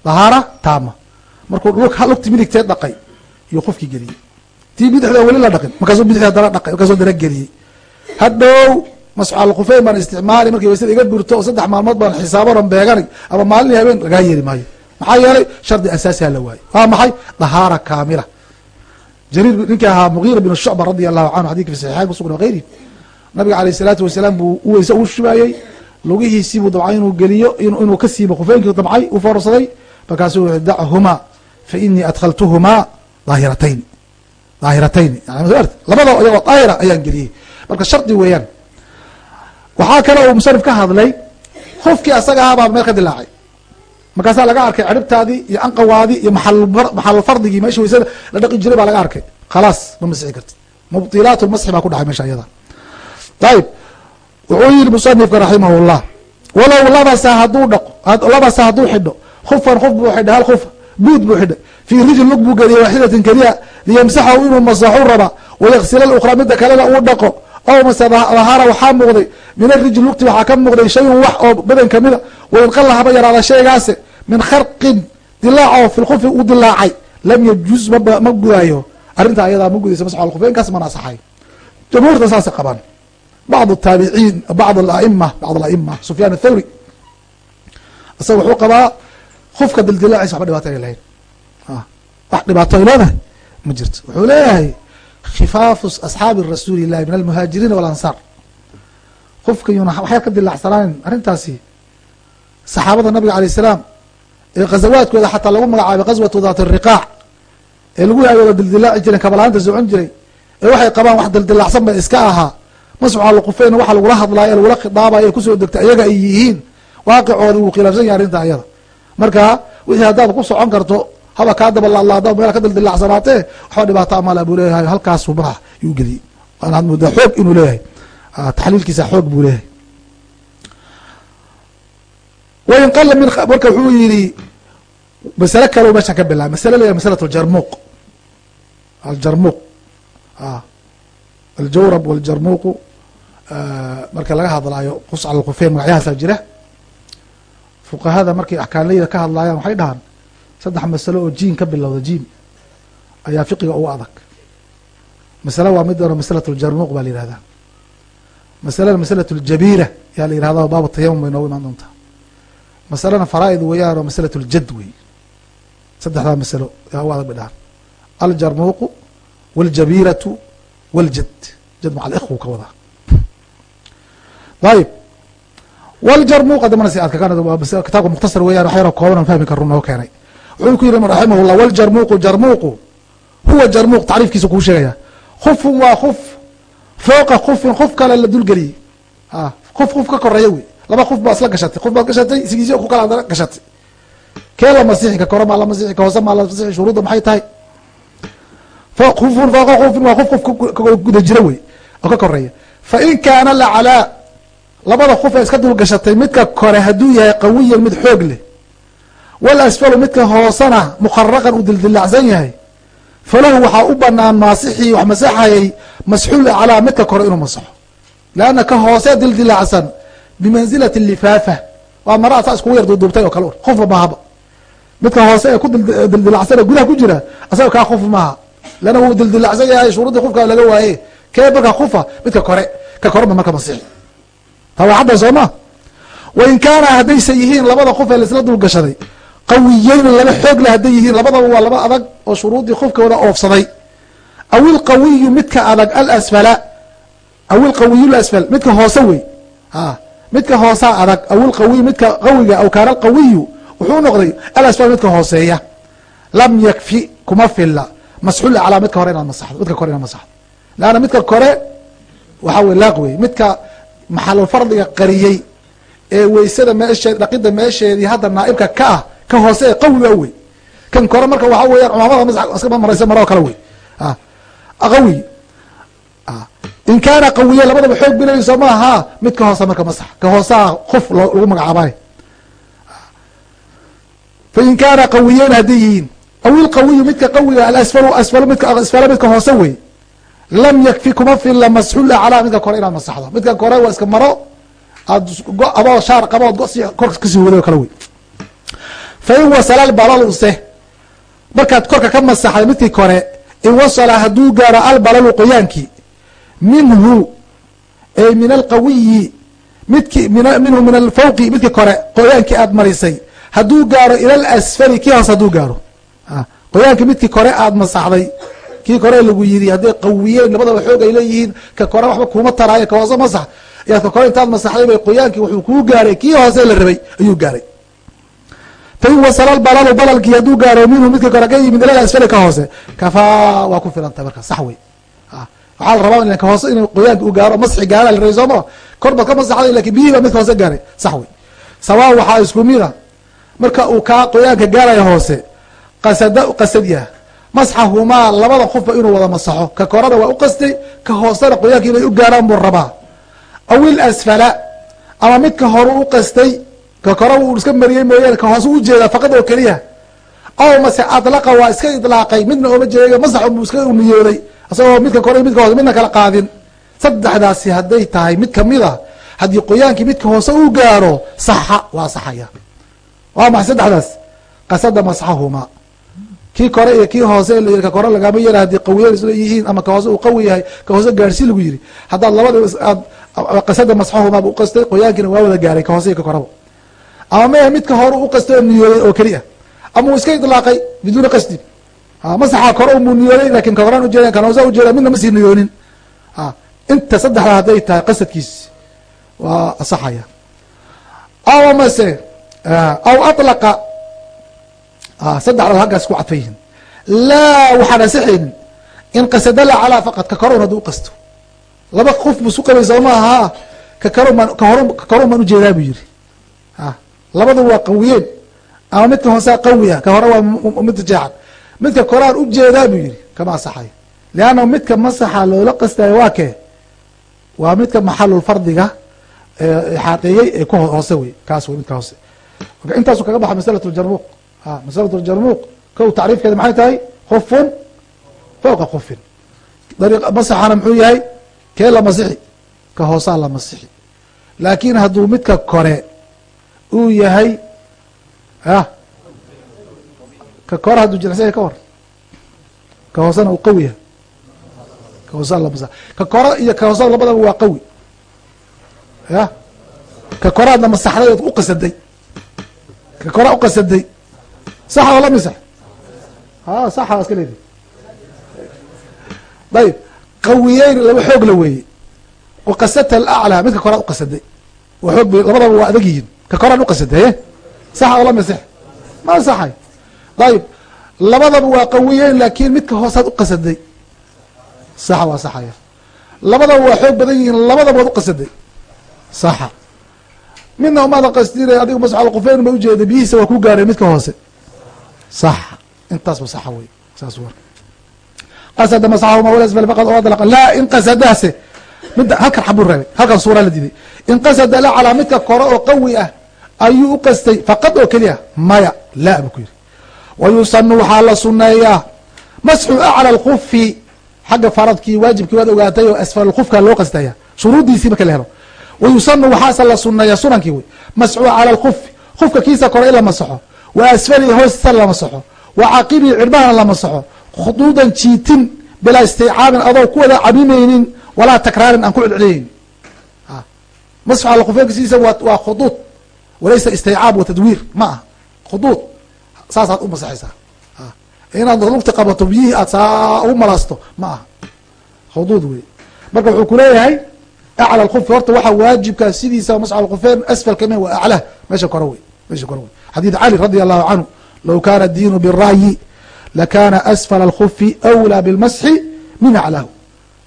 Dahaara taama. Markuu lugti midigteed dhaqay iyo qofkii geliyey. Tii bidixda weli la dhaqin markaasuu bidixda dana dhaqay markaasuu dana geliyey. Hadhow masxalkufeyn baan isticmaali markay waysada iga burto saddex maalmood baan xisaabanon beeganay ama maalin habeen lagaa yeeli maayo. Maxaa yeelay shardi asaasiha la waayo waa maxay? Dahaara kaamila. Jariir ninkii ahaa mugiira bin shucba radia allahu canhu xadidka fi saxiixayn kusugna hayri nabiga aleyh isalaatu wasalaam buu u weyse u shubaayey lugihiisii buu dabcay inuu geliyo inuu ka siibo khufeynkii dabcay u foorsaday markaasuu wuxu dachumaa fa inii adkhaltuhumaa daahiratayn. Daahiratayn labada iyagoo daahira ayaan geliyey. Marka shardi weeyaan waxaa kale uu musanif ka hadlay hufkii asaga ahaabaa meel ka dilaacay. Markaasaa laga arkay ciribtaadii iyo anqawaadii iyo maxal fardigii meesha waysada la dhaqi jiray baa laga arkay. Khalaas ma masixi kartid. Mubdilaat lmasxi baa ku dhacay meesha iyada ayib wuxuu yihi musanifka raximah llah walow labasa hadduu dhaqo labasa hadduu xidho khufan khuf buu xidhay hal khufa buud buu xidhay fii rijl lug buu geliyay waaxidatin keliya liyamsaxahu inuu masaxu raba wayaksila ukhraa midda kalena uu dhaqo. Ow mase dahara waxaa muuqday min arijl lugti waxaa ka muuqday shayun wax oo badan kamida wain qalla haba yaraada shaygaase min kharqin dilaac oo fi lkufi u dilaacay. Lam yajuz ma gudaayo. Arrintaa ayadaa ma gudayso masxu alkufeynkaas mana asaxay jamhuurta saasay qabaan bacd taabiciin bacd aima bacd alaima sufyaan athawri isaga wuxuu qabaa kufka dildilaaciisa waxba dhibaato ay lahayn wax dhibaato ay leedahay ma jirto wuxuu leeyahay khifaafu asxaabi rasuuli min almuhaajiriina walansaar kufka yuna waxyar ka dilaacsanayn arrintaasi saxaabada nabiga alayh salaam ee ghazawaadkooda xataa lagu magacaabay qaswatu daat riqaac ee lagu haayooda dildilaaci jiren kabalaanta socon jiray ee waxay qabaan wax dildilaacsan ba iska ahaa masxuca lkufeyn waxa lagula hadlaayo ee lagula khidaabayo ee ku soo degta iyaga ay yihiin waaqicooda wuu khilaafsan yahay arrinta ayada. Marka wixii haddaad ku socon karto haba kaa dabalaadlaada meel ka dildilaacsanaatee waxba dhibaato amala buu leeyahay halkaas madax yuu geliyey waanaad moodaa xoog inuu leeyahay. Taxliilkiisa xoog buu leeyahay. Wain min marka wuxuu yihi masale kale meeshan ka bilaabay masale leeyahay masalat aljarmuuq aljarmuuq aljawrab waljarmuuqu marka laga hadlaayo qusca alkufeyn magacyahaasaa jira. Fuqahada markay axkaamleyda ka hadlaayaan waxay dhahaan saddex masalo oo jiin ka bilowda jiim ayaa fiqiga ugu adag. Masale waa mid doona masalat ljarmuuq baa la yihahdaa masalena masalat ljabiira yaa la yihahda baabu tayamum bay noogu imaan doontaa. Masalena faraa'id weeyaan oo masalat ljad wey saddexdaa masalo yaa ugu adag bay dhahaan. Aljarmuuqu wاljabiiratu wاljad jad maca alikhwa ka wadaa? Ayib wljarmuuq adamana si adka kitaabka mukhtasar weeyaan wax yaroo kooban aan fahmi karro noo keenay. Wuxuu ku yihi raximah llah wljarmuuqu jarmuuqu huwa jarmuuq tacriifkiisa kuu sheegaya. Khufun waa kuf fooqa kufin kuf kale la dulgeliyey kuf kuf ka koreeya wey. Laba kuf baa isla gashatay kuf baad gashatay sigiisyo ku kala gashatay. Kee la masixi ka kore maa la masixi ka hoose maa la masixi shuruudda maxay tahay kufun fooqa kufin waa kuf kuf guda jira wey oo ka koreeya fa in kaana lacalaa labada kuf ee iska dulgashatay midka kore hadduu yahay qawiyan mid xoog leh. Wal asfalu midka hoosena mukharaqan uu dildilaacsan yahay falahu waxaa u banaan maasixii wax masaxayay masxuul aclaa midka kore inuu masaxo. Leanna ka hoosee dildilaacsan bimansilati lifaafa waa mara saa iskugu yar duuduubtay oo kale kufba maahaba midka hoose ee ku dildilacsan ee gudaha ku jira asaga kaa kuf maaha leanna wuu dildilacsan yahay shuruuddii kufka laga waaye kee marka kufa midka kore ka koreba marka masix taa waa cadda soo ma wain kaana haddayse yihiin labada kuf ee laisla dulgashaday qawiyeyn laba xoog le hadday yihiin labadaba waa laba adag oo shuruuddii kufkooda oofsaday aw ilqawiyu midka adag alasfala aw ilqawiyu lasfal midka hoose wey a midka hoosaa adag aw ilqawiyu midka qawiga aw kaana alqawiyu wuxuu noqday alasfal midka hooseeya lam yakfi kuma filla masxul aclaa midka hore inaad masaxdo midka kore inaad masaxdo. Leanna midka kore waxaa wey laaq midka maxalulfardiga qariyey ee weysada meesheed dhaqida meesheedii hadda naaibka ka ah ka hoose ee qawiga wey kan kore marka waxa weeyaan cumaamada iska maraysa maroo kale wey qawi. In kaana qawiya labadaba xoog bilayso maaha midka hoose marka masax ka hooseha qof lagu magacaabay. Fain kaana qawiyeyn hadday yihiin aw ilqawiyu midka qawiga alasfal asfal midka hoose wey lam yakfi kuma filla masxul aclaa midka kore inaad masaxdo midka kore waa iska maro aad adoo shaar qabo od gosi kor ka sii waday kale wey fain wasala balaluse markaad korka ka masaxday midkii kore in wasala hadduu gaaro albalalu qoyaankii minhu ay min alqawiyi midki minhu min alfawqi midkii kore qoyaankii aad marisay hadduu gaaro ila alasfali kii hoose hadduu gaaro qoyaankii midkii kore aad masaxday kii kore lagu yiri hadday qawiyeen labadaba xoog ay leeyihiin ka kore waxba kuuma taraayo ka hoose masax. Yaad ka kore intaad masaxday bay qoyaankii wuxuu kuu gaaray kii hoose la rabay ayuu gaaray. Fain wasala balalu balalkii hadduu gaaro minhu midkii kore ka yimid ilal asfali ka hoose. Kafaa waa ku filantay marka sax wey waxaa la rabaa ka hoose in qoyaanka u gaaro masxi gaara la rabay sooma kor baad ka masaxday laakiin biyihii baa midka hoose gaaray sax wey sawaa waxaa isku mida marka uu kaa qoyaanka gaaraya hoose qasada qasad yaha masxahumaa labada qofba inuu wada masaxo. Ka korana waa u qastay ka hoosena qoyaanka inay u gaaraan buu rabaa. Aw asfala ama midka hore u qastay ka kore uu iska mariyey mooyaane ka hoose u jeedaa faqad oo keliya. Aw mase adlaqa waa iska idlaaqay midna ooma jeedayo masax buu iska niyooday isagoo midka kore midka hoose midna kala qaadin. Saddexdaasi hadday tahay mid kamida haddii qoyaankii midka hoose uu gaaro saxa waa saxaya. Waa maxay saddexdaas? Qasada masxahumaa kii kore iyo kii hoose kore lagama yara haddii qawiyan isla yihiin ama ka hoose uu qawi yahay ka hoose gaarhsii lagu yiri haddaad labada qasada masxahumaa bu uqastay qoyaankiina waa wada gaaray ka hoose iyo ka koreba. Ama maya midka hore u qastay oo niyooday oo keliya. Ama uu iska idlaaqay biduuni qasdin masaxa kore umuu niyooday laakiin ka horan ujeeda kan hoose ujeeda midna ma sii niyoonin. Inta saddexda hadday tahay qasadkiis waa asaxaya. Aw mase aw alaqa saddexdaad halkaas ku cadfan yihiin laa waxaan asixaynin in qasadala calaa faqad ka koron hadduu uqasto laba qof bu isu qabaysa ma aha ka karo kahor ka koron baan u jeedaa buu yiri labadu waa qawiyeen. Ama midka hoosea qawi ah ka hore waa mid jeexan midka koraan u jeedaa buu yihi kama asaxayo leanna midka masaxa loola qastayo waa kee? Waa midka maxalulfardiga xaaqeeyey ee ku hoose wey kaas wey midka hoose. Intaasu kaga baxa masalat ljarmuuq masalat ljarmuuq kow tacriifkeeda maxay tahay? Kufun fowqa kufin masaxana muxuu yahay? Kee la masixi? Ka hoosaa la masixi. Laakin hadduu midka kore uu yahay a ka kore hadduu jilicsan yahay ka war ka hoosena uu qawi yahay. Ka hoosea la masa ka kore iyo ka hoosea labadaba waa qawi. Ya ka koraadna masaxday ood uqasaday ka koraa uqasaday saxa oo la misax ha saxa waa iska leedi ayib qawiyeyn laba xoog la weeye waqasata alaclaa midka koraa uqasaday waa xoog labadaba waa adag yihiin. Ka koraan uqasaday e saxa oo la misix ma saxay. Ayib labadaba waa qawiyeyn laakin midka hoosaad uqasaday saxa waa saxaya. Labadaba waa xoog badan yihiin labadaba waad uqasaday saxa. Midna umaada qasdina adiga masxal qufeyn ba sax intaasba saxa wey saas war qasada masaxahuma walasfal faqad oo adlaqa laa in qasadaase midda halkan xabuu reebay halkan suuraa la diiday in qasada la calaa midka kore oo qawi ah ayuu u qastay faqad oo keliya maya laa buu ku yidhi wa yusanu waxaa la suneeyaa masxu acla lkufi xagga faradkii waajibkii waad ogaatay oo asfal lkufka loo qastaya shuruuddiisii marka la helo wayusanu waxaase la suneeya sunankii wey masxuu cala lkufi kufka kiisa kore in la masaxo wa asfaliga hoostiisa la masaxo wa caqibihi cirhbahana la masaxo khuduudan jiitin bilaa isticaabin adoo ku wada cabimaynin walaa takraarin aan ku celceleynin ah. masxu ala khufeegsiisa waa khuduud. Walaysa isticaab wa ma ah khuduud. Saasaad u masaxaysaa. Ah. Inaad lugta qabato biyihii aad saa u malaasto ma aha. Khuduud wey marka wuxuu kuleeyahay acla lkufi horta waxaa waajibkaa ah sidiisa masxu alkhufeen asfalkame waa aclaa meesha kore wey xadii cali radi allahu canhu low kaana diinu bira'yi lakana asfala alkhufi wlaa bilmasxi min aclaahu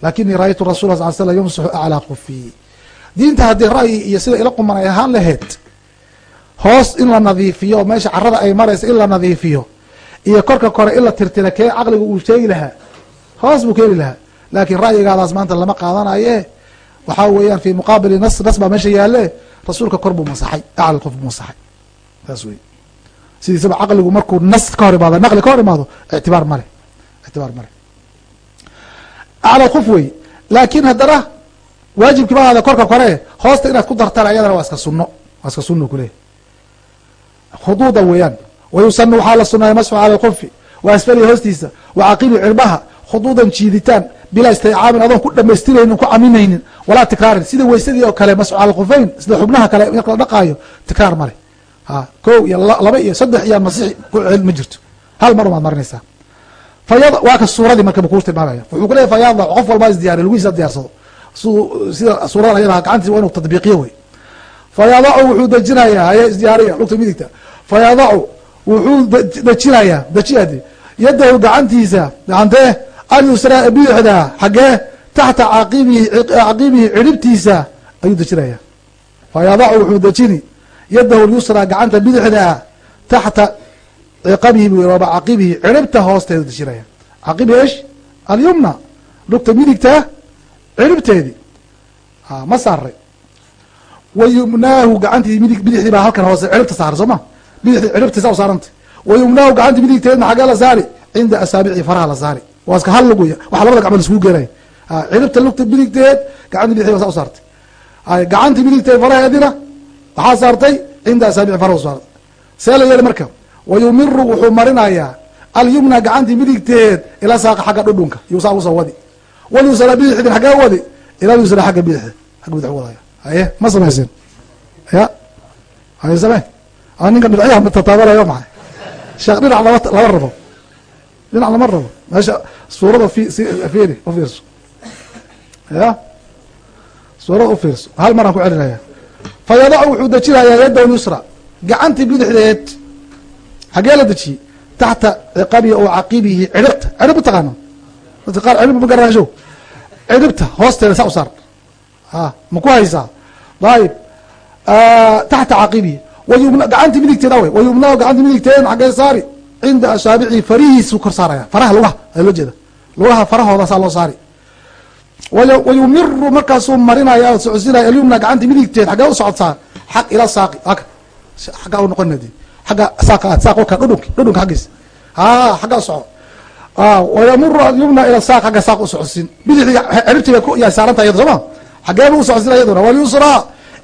lakinii ra-ytu rasul sal slam yamsaxu aclaa khufi diinta haddii ra'yi iyo sida ila quman ay ahaan laheyd hoos in la nadiifiyo meesha carada ay maraysa in la nadiifiyo iyo korka kore in la tirtira kee caqliga uu sheegi lahaa hoos buu keeni lahaa. Laakiin ra'yigaadaas maanta lama qaadanaye waxaa weeyaan fii muqaabili nas nas baa meesha yaale rasuulka kor buu masaxay acla qof buu masaxay saas wey sidiisaba caqligu markuu nas ka hor imaado naqli ka hor imaado ictibaar male ictibaar male acla qof wey laakin haddana waajibkii ma ahada korka kore hoosta inaad ku dartaan ayadana waa iska suno waa iska suno kuleeyahy khuduuda weeyaan wayusanu waxaa la sunaaya masxu cala lkufi wa asfalihi hoostiisa wa caqibi cirbaha khuduudan jiiditaan bilaa isticaabin adoon ku dhamaystiraynin ku caminaynin walaa tikraarin. Sida weysadii oo kale masxu cala lkufeyn sida xubnaha kale marka la dhaqaayo tikraar male ko iyo laba iyo saddex iyo masixi ku cel ma jirto. Hal mar umaad marinaysaa. Waa ka suuradii marka kuu tilmaamaya wuxuu ku leeyahy fayadac qof walbaa isdiyaariy lugihiisa diyaarsado. Sida suuradan ayadaha gacantiisa waa inu tadbiiqiyo wey fayadacu wuxuu dejinayaa haya isdiyaariya lugta midigta. Fayadacu wuxuu dejinayaa dejiade yadahu gacantiisa gacantee alyusraa bidixda xaggee taxta caqibihi ciribtiisa ayuu dejinayaa fayadacu wuxuu dejini yadahu lyusraa gacanta bidixda taxta ciqabihi bu waaba caqibihi ciribta hoosteedu dejinaya caqibi esh alyumna. Lugta midigta ciribteedi. Ma saaray wayumnaahu gacantii midig bidixdii baa halkan hoose ciribta saaray soo ma? Bidixdii ciribta saa u saarantay. Wayumnaahu gacantii midigteedna xaggee la saari cinda asaabici faraha la saari waa iska hal luguya waxa labada gacmood iskugu geenaya ciribta lugta midigteed gacantii bidixdeed ba saa u saartay. Gacantii midigteed faraheedina waxaa saartay? Cinda asaabici u saartay. See la yeeli marka wayumiru wuxuu marinayaa alyumna gacantii midigteed ila saaqa xagga dhudhunka yuu saa u soo wadi. Walyusra bidixdin xaggee wadi ila yusra xagga bidixda xagga bidix wadaya haye ma samayseen ya? Haye same a ninka dhinayaha tataabanayo maxay? Sheekh dhinac lama lama rabo. Dhinac lama rabo. Meesha suurada fi fiiri ufiirso ya? Suurada ufiirso hal maraan ku celinaya fayadacu wuxuu dejinayaa yaddahu lyusra gacantii bidixdeed xaggee la dejiyey taxta ciqabihi oo caqibihi ciribta cirib taqaano? Dadka qaar cirib ma garanasho ciribta hoosteeda saa u a ma ku haysaa? Ayib taxta caqibihi. Wayumna gacantii midigteed awe wayumnaahu gacantii midigteed xaggee saari. Cinda asaabici farihiisu kor saaraya faraha lugaha loo jeeda. Lugaha farahooda loo saari wayumiru markaasuu marinaya o socodsinaya alyumna gacantii midigteed xaggee u socodsaa xaq ila saaqi aka xaggaa u noqon agga saaq saaq ka dhudhunki dhudhunka xaggiisa ha xaggaa soco. Wayamuru alyumna ila saaq agga saaq u socodsin. Bidixdii ciribtii bay yaa saaran tahay iyada sooma xaggee bu u socodsin iyaduna walyusra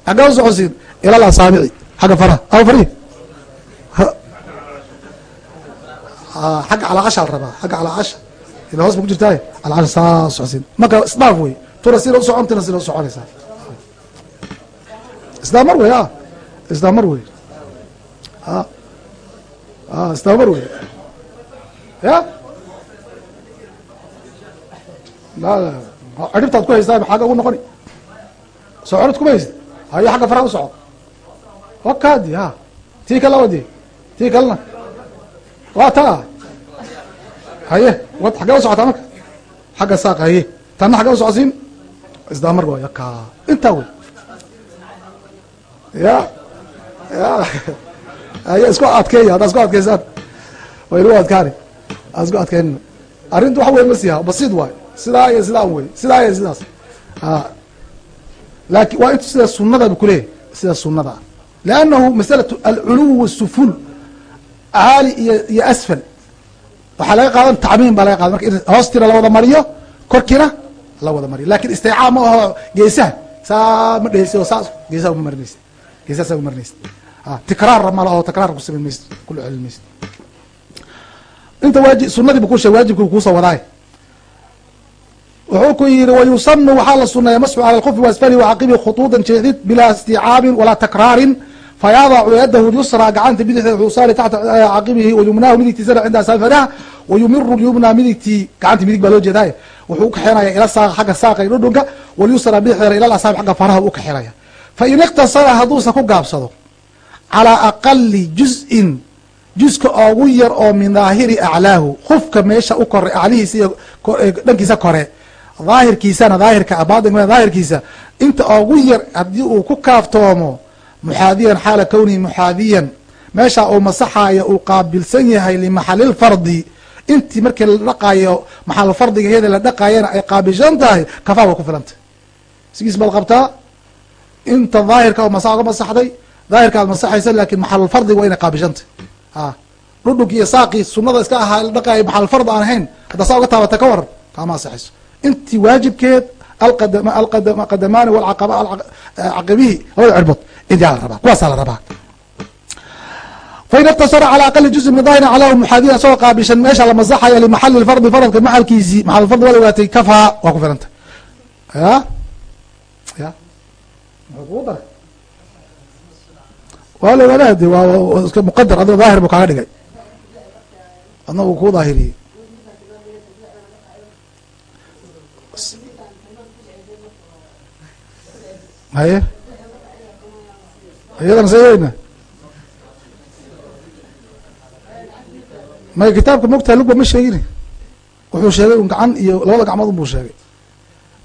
xaggee u socodsin ila lasaabici xagga faraha aw farihi xagga calaaqasha la rabaa xagga calaaqasha ila hoos ba ku jirtaa calaaqasha saa socodsin marka isdhaaf wey tuna sida usocontina sida usoconaysaa isdaamar wey a isdaamar wey a a isdaamar wey ya? Ciribtaad ku haysaa xagga ugu noqoni. Soconad kuma haysid hayo xagga faraha u soco. Wakaadi ha tii kala wadi tii kalena. Waa taa haye wad xaggee u marka? Xagga saaq haye. Tanna xaggee u socodsiin isdaamar way ka. Intaa wey ya ya. Aya isku adkeeya haddaa isku adkeysaan way lagu adkaani. Aa isku adkeynin arrinta wax weyn ma siiha basiid waay sidaa iyo sidaa wey sidaa iyo sidaas. Lakin waa intu sida sunada bu kuleeyahy sida sunada ah lannahu masalatu alculuw wasuful caali iyo iyo asfal waxaa laga qaadan tacmiim baa laga qadan marka hoostiina la wada mariyo korkiina la wada mariyo. Lakin isticaab ma aho geesaha. Saa ma dheheysi oo saas geesaa uma marinaysid geesaasaa uma marinaysid tikraarra ma laho takraar ku samayn maysid kula celin maysid inta waaji sunadii bu ku sheeg waajibki kuusoo wadaay wuxuu ku yihi wayusanu waxaa la suneeya masxu cala lkufi wasfali wacaqibi khutuudan jeexdid bilaa isticaabin walaa takraarin fayadacu yadahu lyusra gacanta bidixda wuxuu saari taxta caqibihi wayumnahu midigtiisana cinda asafaraha wayumiru lyumna midigtii gacanti midig baa loo jeedaay wuxuu ukaxeenaya ila saaq xagga saaqa iyo dhudhunka walyusra bidixdana ila asaabi xagga faraha u ukaxeenaya fain iqtasara hadduusa ku gaabsado calaa aqali juz-in juska ugu yar oo min daahiri aclaahu kufka meesha u kore aclihiisa iyo dhankiisa kore daahirkiisana daahirka baadinka daahirkiisa inta ugu yar haddii uu ku kaaftoomo muxaadiyan xaala kownihi muxaadiyan. Meesha uu masaxayo uu qaabilsan yahay limaxalilfardi intii markii la dhaqaayo maxalfardiga iyada la dhaqaayana ay qaabilsan tahay kafaa way ku filantay sigiis baad qabtaa? Inta daahirka oo masa ga masaxday daahirka aad masaxaysa laakiin maxalulfardiga waa inay qaabilsantay a dhudhunki iyo saaqii sunada iska ahaa la dhaqaayo maxalulfard aan ahayn haddaa saa uga taabata ka waran kaama asaxayso intii waajibkeed alqadamaani caqibihi labada cirbood intaa la rabaa kuwaasaa la rabaa fain iktasara calى aqali juزi min dahirin calahu muxaadiyan isagoo qaabilshan meesha la masaxayo limaxali lfardi faradka maxalkiisii maxalfardi waad ogaatay kafaa waa ku filantay ya ya muxuu kugu daray waa la ogaada de waa iska muqadar adoo daahir buu kaaga dhigay adna uu kuu daahiriyey haye iyadana sayeyna may kitaabka mogtaha lugba ma sheegin. Wuxuu sheegay un gacan iyo labada gacmood un buu sheegay.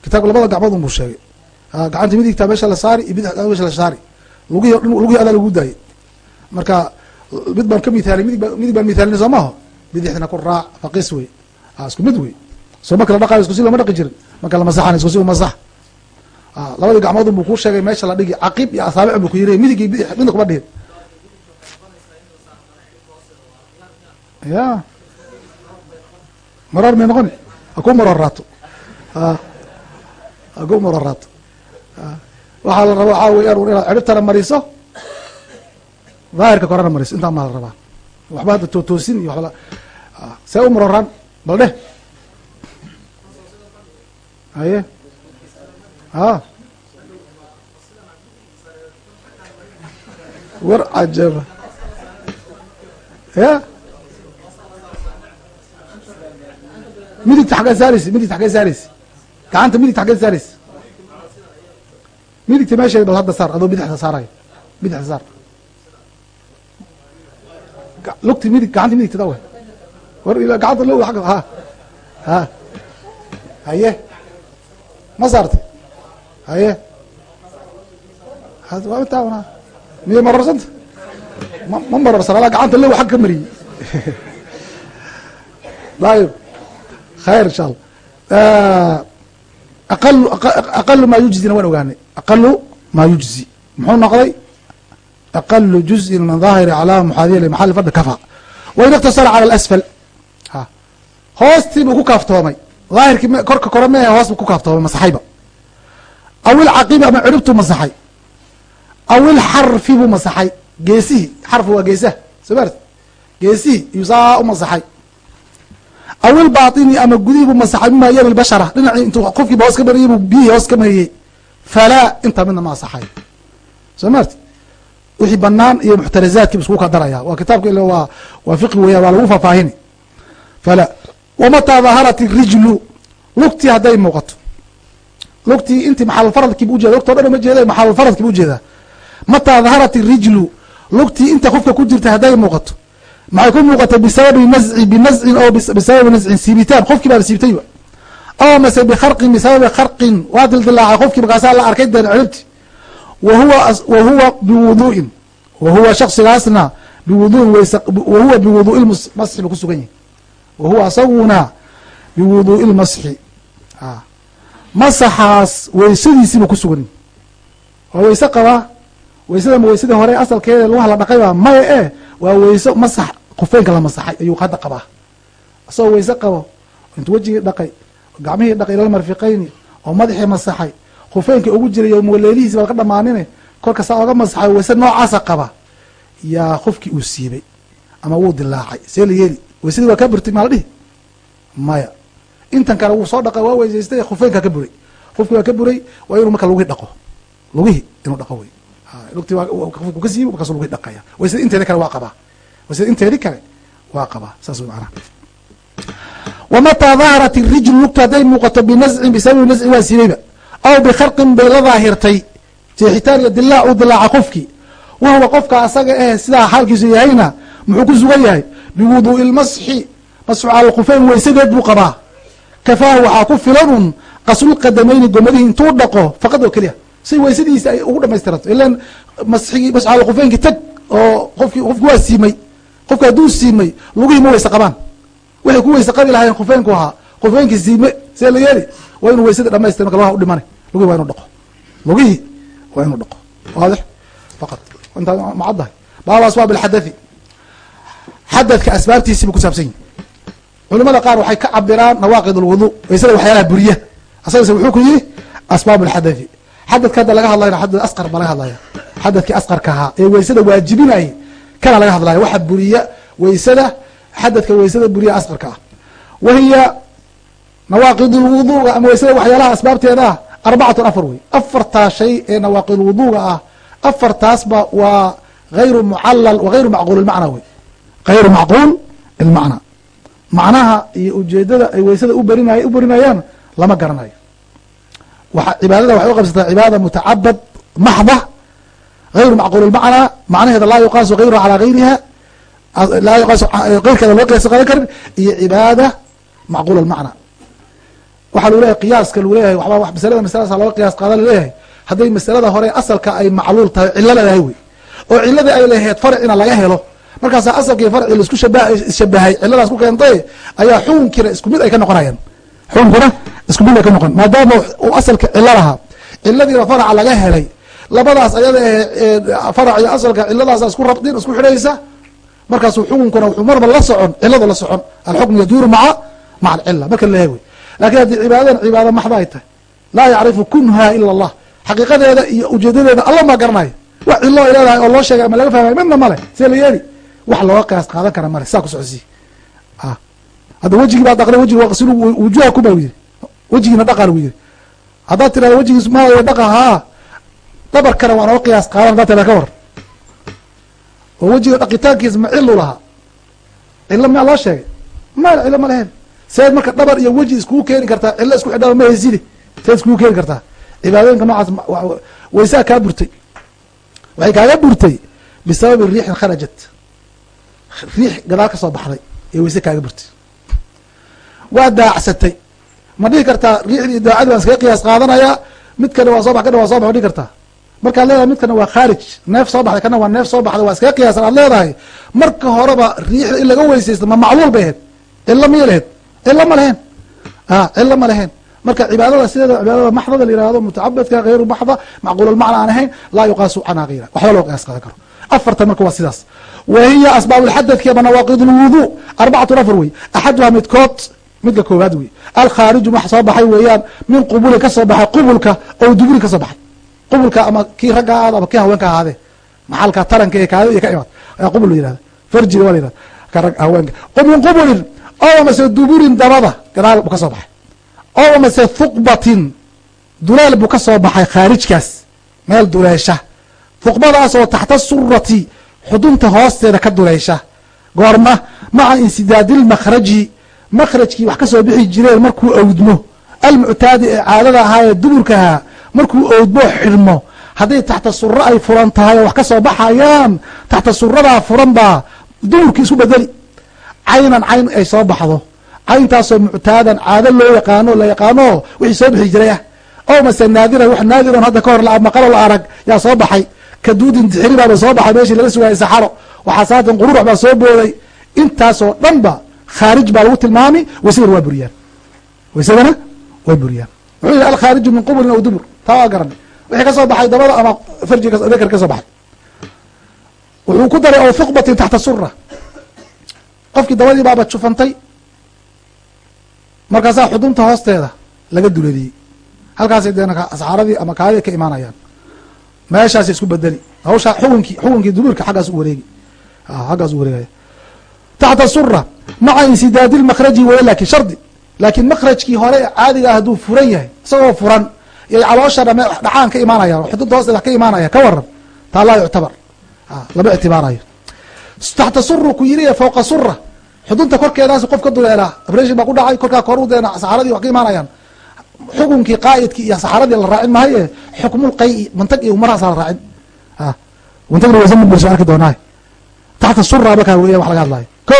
Kitaabka labada gacmood un buu sheegay gacanta midigta meesha la saari iyo bidixda meesha la saari. Lugihi lugihii adaa lagu daayay marka mid baan ka mithaalay midig ba midig baan mithaalina soo maaho bidixdina ku raac faqis wey isku mid wey soo marka la dhaqayo isku si lama dhaqi jirin. Marka la masaxana isku si u labadii gacmood buu kuu sheegay meesha la dhigi caqib iyo asaabic buu ku yiri midig midna kuma dhihin. Ya. Marar may noqoni haku maroraato haku maroraato waxaa la rabaa waxaa weyaan inaad ciribtana mariso daahirka korena mariso intaa maa la rabaa. Waxba hadda tootoosin iyo waba see u maroraan bal dheh haye a war cajaba ya? Midigta xaggee saaraysa midigta xaggee saaraysa gacanta midigta xaggee saaraysa midigta meesheeda bal hadda saar adoo bidixda saarayo bidixda saar. Lugti midig gacanta midigta dawe war gacanta agga ha. Ha. Haye. Ma saartay haye. Waa taana miya mararsanta ma ma mararsan alaa gacanta low xag ka mariyey. Dayib khayr insha allah aqalu maa yujzina waan ogaanay. Aqalu maa yujzi. Muxuu noqday? Aqalu juzin min daahiri calaama muxaadiya limaxali fadli kafa. Wain iktasara cala alasfal. Ha. Hoostii buu ku kaaftoomay. Daahirkii korka kore mehe hoos buu ku kaaftoomay masaxayba aw ilcaqibi ama ciribtuu masaxay aw ilxarfi buu masaxay geesihii xarfi waa geesaha soo maarti geesihii iyuu saa u masaxay aw ilbaطini ama gudihii buu masaxay mima yali bashara dhinacii intuu qofkiiba hoos ka mariyey buu biyihii hoos ka mariyey falaa intaa midna ma asaxay soo maarti wixii banaan iyo muxtarazaadkiiba isku kadaraya waa kitaabka il waa waa fiqi weya waa lagu faahfaahini fala wamataa daharat irijlu lugtii hadday muuqato lugtii intii maxalulfaradkiibu ujeeda lugta o dhan uma jeeda maxalulfaradkiibu u jeedaa mataa daharat irijlu lugtii inta qofka ku jirta hadday muuqato. Maxay ku muuqatay bisababi nasci binascin oo bisababi nascin siibitaan qofkii baa la siibtayba aw mase bikharqin bisababi kharqin waa dildilaacay qofkii markaasaa la arkay deen ciribti wahuwa wahuwa biwuduin wahuwa shaksigaasna biwuduin wahuwa biwuduui masxi buu kusugan yahay wahuwa asaguna biwuduui lmasxi masaxaas weysadiisiibuu kusugan waa weyse qabaa weysada ma weysadii hore asalkeeda lugaha la dhaqayba maya e waa weyso masax kufeynka la masaxay ayuu hadda qabaa. Isagoo weyse qabo intuu wejigii dhaqay gacmihii dhaqay ilal marfiqayni oo madaxii masaxay khufeynka ugu jiray yomaleelihiisi baad ka dhamaanine kolka saa oga masaxay wayse noocaasa qaba yaa qofkii uu siibay ama wuu dilaacay. See la yeeli waysadii waa ka burtay maa la dhihi. Maya intan kale wuu soo dhaqa waa weysaystay khufeynkaa ka buray. Qofkii waa ka buray waa inuu marka lugihii dhaqo. Lugihii inuu dhaqo wey lugtii ka siibo markaasu lugihii dhaqaya waysada inteedi kale waa qabaa. Waysada inteedi kale waa qabaa. Saas wey macnaha. Wamataa daharat irijlu lugta hadday muuqato binascin bisababi nasci waa siibayba aw bikharqin bay la daahirtay jeexitaan iyo dilaac uu dilaaca qofkii. Wahuwa qofka asaga eh sidaa xaalkiisu yahayna muxuu ku sugan yahay? Biwuduui lmasxi masxu cala khufeyn weysadeed buu qabaa kafaahu waxaa ku filan un qaslulqadamayni gomadihii intuu dhaqo faqad oo keliya si weysadiisa ay ugu dhamaystirato ilan masxigii masxu cala khufeynki tag oo qofki qofki waa siimay qofki hadduu siimay lugihii ma weyse qabaan waxay ku weyse qabi lahayen khufeynku ahaa khufeynkii siime see la yeeli waa inuu weysada dhamaystir marka lugaha u dhimana lugihii waa inu dhaqo lugihii waa inuu dhaqo waadix faqad intaa macaddahay baab asbaab alxadathi xadadka asbaabtiisii buu kusaabsan yahi culimada qaar waxay ka cabiraan nawaaqid alwudu waysada waxyaalaha buriya. Asagase wuxuu ku yihi asbaab alxadathi xadadka hadda laga hadlayna xadad asqar baa laga hadlaya xadadkii asqarka ahaa ee weysada waajibinayay kana laga hadlaya waxa buriya weysada xadadka weysada buriya asqarka ah. Wahiya nawaaqid lwuduga ama weysada waxyaalaha asbaabteeda arbacatun afar wey. Afartaa shay ee nawaaqid lwuduga ah afartaasba waa hayru mucalal wa hayru macquul ilmacna wey. Hayru macquul ilmacna macnaha iyo ujeedada ay weysada u barinay u barinayaan lama garanayo. Cibaadada waxay u qabsataa cibaada mutacabad maxda hayru macquul macnaheeda laa yuqaasu hayruha calaa hayriha laa yuqaasu keyrkeeda loo qiyaas qaadan karin iyo cibaada macquul waxaa lagu leeyahay qiyaaska lagu leeyahay waxba masalada masaladaas looga qiyaas qaada la leeyahay hadday masalada hore asalka ay macluul tahay cilo leedahay wey. Oo ciladii ay laheyd farcina laga helo markaasaa asalkii farci la isku shaba shabahay ciladaas ku keentay ayaa xukunkiina isku mid ay ka noqonayaan xukunkuna isku mid ay ka noqon. Maadaama uu asalka cilo lahaa faraca laga helay labadaas ayada farac iyo asalka ciladaasa isku rabdin isku xidhaysa markaasuu xukunkuna wuxuu marba la socon ciladu la socon. Alxukm yaduuru maca maca alcila marka la leeyahay wey laakiin haddii cibaadadan cibaado maxda ay tahay? Laa yacrifu kunha ila allah. Xaqiiqadeeda iyo ujeedadeeda alla ma garanayo. Wax cilo ay leedahay oo loo sheegay ama laga fahmay midna male see la yeeli wax looga qiyaas qaadan kara male saa ku socosii hadda wejigii baad dhaqda wejigi waqsil wujuha kuma yiri wejigiina dhaqan uu yiri haddaad tirahda wejigiis ma dhaqa haa dhabarkana waa nooga qiyaas qaadan haddaad tirada ka war. Oo wejiga dhaqitaankiis ma cilu lahaa. Cilo miyaa loo sheegay? Male cilo ma lehen seed marka dhabar iyo weji iskugu keeni kartaa cilo isku xidhaa ma haysidi. Seed iskugu keeni kartaa. Cibaadooyinka noocaas waysaa kaa burtay. Waxay kaaga burtay bisababi riixin kharajat riix gadaal ka soo baxday ee wayse kaaga burtay. Waa daacsatay. Ma dhihi kartaa riixdii daacadii waan iskaga qiyaas qaadanayaa midkana waa soo bax kana waa soo bax ma dhihi kartaa? Markaad leedahay midkana waa khaarij. Neef soo baxday kana waa neef soo baxday waa iskaga qiyaasan aad leedahay. Marka horeba riixda in laga weysaysto ma macluul bay ahayd. Cilo miya lahayd? Cilo ma lehen a cilo ma lehen marka cibaadada sideeda cibaadada maxdada la yihahdo mutacabadka hayru maxda macquulalmacna aan ahayn laa yuqaasu canha hayra waxba loo qiyaas qaadan karo afartan marka waa sidaas. Wa hiya asbaab lxadadki ama nawaaqid lwudu arbacatun afar wey. Axaduhaa midkood midka koowaad wey. Alkhaariju wax soo baxay weeyaan min qubulin ka soo baxay qubulka oo duburin ka soo baxay. Qubulka ama kii ragga ahaado ama kii haweenka ahaadee. Maxalka taranka ee kaada iyo ka imaad. Ayaa qubul la yihahda farjiga waa la yihahda ka rag haweenka. Min qubulin oo amase duburin dabada gadaal buu ka soo baxay. Oo amase thuqbatin duleel buu ka soo baxay khaarijkaas meel duleesha thuqbadaas oo taxta surati xudunta hoosteeda ka duleesha goorma maca insidaadi lmakhraji makhrajkii wax ka soo bixi jireen markuu owdmo almuctaadi ee caadada ahaa ee duburkahaa markuu owdmo xidhmo hadday taxta suro ay furan tahay oo wax ka soo baxayaan taxta suradaa furan baa duburkii isku bedeli. Caynan cayn ay soo baxdo. Cayntaasoo muctaadan caado loo yaqaano la yaqaano wixii soo bixi jiray ah oo mase naadiran wax naadiran hadda ka hor maqalo la arag yaa soo baxay kaduudin dixiri baaba soo baxay meeshii laga sugayay saxaro. Waxaa saatan quruurax baa soo booday. Intaasoo dhan ba khaarij baa lagu tilmaami waysadana waa buriyaan. Waysadana way buriyaan. Wuxuu yihi alkhaariju min qubulin aw dubur. Taa waa garan wixii ka soo baxay dabada ama farjiga dakar ka soo baxay. Wuxuu ku daray aw thuqbatin taxta sura qofkii dabadii baaba jufantay. Markaasaa xudunta hoosteeda laga duladiyey halkaasay deen saxaaradii ama kaadii ka imaanayaan meeshaasay isku bedeli. Hawshaa xukunkii xukunkii dubuurka xaggaas u wareegi. Xaggaas u wareegaya. Taxta sura maca insidaadi lmakraji waya laakiin shardi. Laakiin makrajkii hore caadiga hadduu furan yahay isagoo furan yay caloosha dhame dhacaan ka imaanayaan xuduudda hoose ka imaanaya ka waran taa laa yuctabar. Lama ictibaarayo. Taxta suru ku yiriya fawqa sura xudunta korkeedaas qof ka duleelaa abreshin baa ku dhacay korkaa korudeena saxaaradii wax ka imaanayaan xukunkii qaa'idkii iyo saxaaradii la raacin maaye xukmul qay mantag iyo umarahaasa la raacin. Mantagna waysa mudbirso arki doonaa. Taxta sura markaa weya wax laga hadlayo ko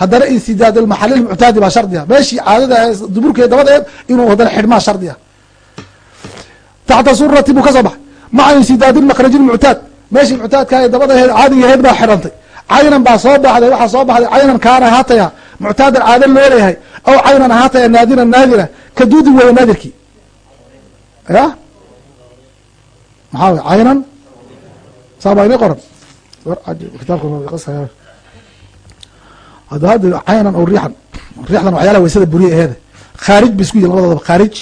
haddana insidaad almaxalil muctaadi baa shardi ah. Meeshii caadada duburkeed dabadeed inuu haddana xidhmaa shardi ah. Taxta surati buu ka soo baxay maca insidaadi lmakraj lmuctaad meeshii muctaadka dabadaheed caadigaheed baa xidhantay. Caynan baa soo baxday waxaa soo baxday caynan kaana ahaataya muctaadan caado loo leeyahay. Aw caynan ahaataya naadiran naadira ka duudin weeye naadirkii ya? Maxaa caynan? Saabaa ini qoran kitaabka hada hadda caynan o riixan riixdan waxyaalaha waysada buriye aheede. Khaarij bay isku yihiin labadoodaba khaarij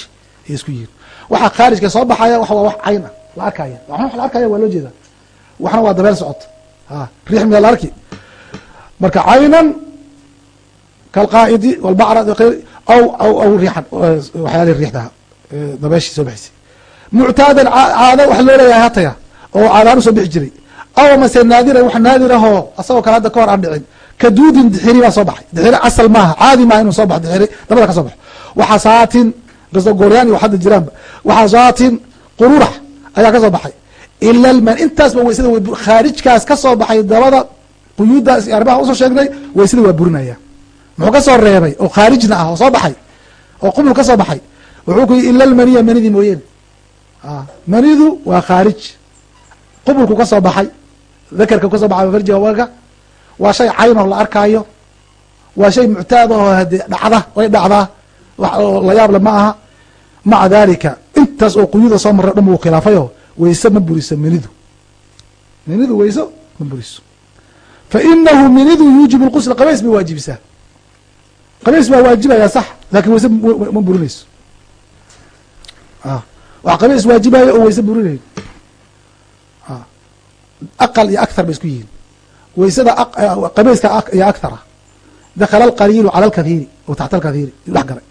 ay isku yihiin waxaa khaarijka soo baxaya wa waa wax cayn ah la arkaya waxna wax la arkaya waa loo jeedaa. Waxna waa dabeel socota. A riix miyaa la arki. Marka caynan kalqaa'idi walbacrad aw aw aw riixan waxyaalihi riixdaha dabeeshii soo bixisay muctaadan caado wax loo leeyahay hataya oo caadaan u soo bixi jiray aw mase naadiran wax naadir ahoo asagoo kale hadda ka hor aan dhicin ka duudin dixiri baa soo baxay dixiri asal maaha caadi maaha inuu soo baxo dixiri dabada ka soo baxo waxasaatin kasto gooryaan iyo hadda jiraanba waxasaatin qururax ayaa ka soo baxay ila lman intaasba waysada khaarijkaas ka soo baxay dabada quyuuddaas iyo arrimaha u soo sheegnay waysada waa burinaya muxuu ka soo reebay? Oo khaarijna ah oo soo baxay. Oo qubul ka soo baxay. Wuxuu ku yihi ila lmaniya manidii mooyeene manidu waa khaarij. Qubulku ka soo baxay. Dakerka ka soo baxay farjiga walka waa shay cayn oo la arkaayo. Waa shay muctaad oo hade dhacda way dhacdaa. Wax oo la ma aha. Maca dalika intaas oo quyuda soo marray dhan buu khilaafayo. Wayse ma buriso menidu menidu wayso ma buriso. Fa inahu menidu yuujibu lqusla qabays bay waajibisaa qabays baa waajibaya sax laakiin wayse ma burinayso. Wax qabays waajibayo oo wayse burinayo aqal iyo akthar bay isku yihiin. Waysada qabayska iyo akthara dakala alqaliilu cala alkathiiri o taxta alkathiiri dhex galay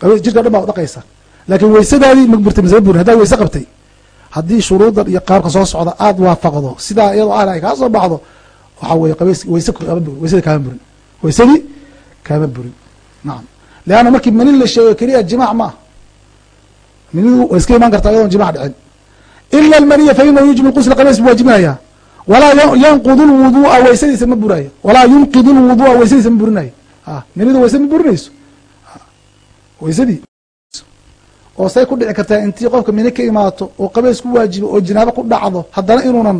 qabays jirka dhan baa dhaqaysa. Laakin waysadaadii ma burtay masama burin haddaa wayse qabtay. Haddii shuruudan iyo qaabka soo socda aada waafaqdo sidaa iyadoo ahna ay kaa soo baxdo waxaa weye qabays wayse kaama burin. Waysadii kaama burin nacam leanna markii manin la sheego keliya jimaac ma ah minidu way iska imaan kartaa iyadoon jimac dhicin ila almaniya fa inahu yujibu lqusla qabays buu waajibinaya walaa yanqud lwudu'a waysadiisa ma buraayo walaa yunqid lwudu'a waysadiisa ma burinayo manidu wayse ma burinayso waysadii oo say ku dhici kartaa intii qofka mini ka imaato oo qabays ku waajibo oo jinaabo ku dhacdo haddana inuunan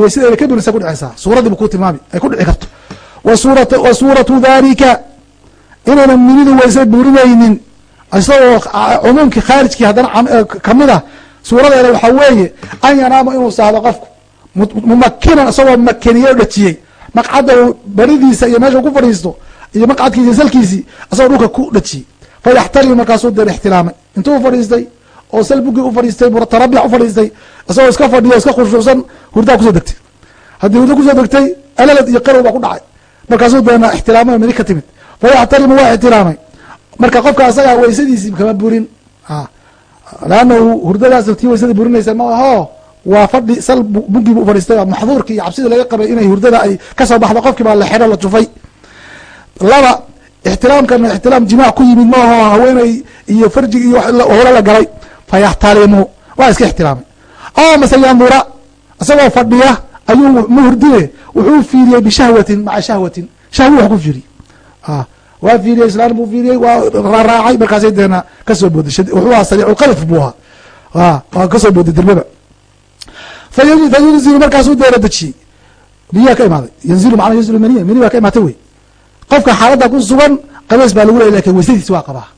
waysadeeda ka burin say ku dhicaysaa suuradiiba ku tilmaami ay ku dhici karto wa suuratu dalika inaynan minidu wayse burinaynin isagoo cumuumkii khaarijkii haddana ka mid ah suuradeeda waxaa weeye an yanaama inuu saahdo qofku. Mumakinan isagoo makeniye o dhajiyey. Maqcadda baridiisa iyo meesha ku fadhiisto iyo maqcadkiisi iyo salkiisii isagoo dhulka ku dhajiyey fayaxtalimu markaasuu deen ixtilaamay intuu fadhiistay oo sal buggii u fadhiistay mutarabic u fadhiistay isagoo iska fadhiyo iska khushuucsan hurdaa ku soo degtay. Haddii hurda ku soo degtay alalad iyo qarow baa ku dhacay markaasuu deena ixtilaamay mini ka timid. Fayaxtalimu waa ixtilaamay marka qofka asagaa waysadiisii kama burin. Leannahu hurdadaas tii waysadii burinaysa ma aho. Waa fadhi sal buggii bu ufadhiistay maxduurkii iyo cabsidii laga qabay inay hurdada ay ka soo baxdo. Qofkii baa la xidho la jufay laba ixtiraamkana ixtiraam jimaac ku yimid ma aho. Haweeney iyo farjigi iyo hore la galay. Fayaxtalimu waa iska ixtiraamay. O mase yandura isagoo fadhiya ayuu ma hurdine wuxuu fiiriyey bishahwatin maca shahwatin. Shahwi wax ku fiiriyey waa fiiriyey islaan buu fiiriyey waa raacay markaasay deena ka soo booday wuxuu ahaa sariiculqalf buu ahaa. Waa ka soo booday dirbaba fayunzilu markaasuu deena dejiyey biyaa ka imaaday? Yanzilu macnaa yanzilu maniya mani baa ka imaatay wey. Qofka xaaladda ku sugan qabeys baa lagu leey laakiin waysadiisi waa qabaa.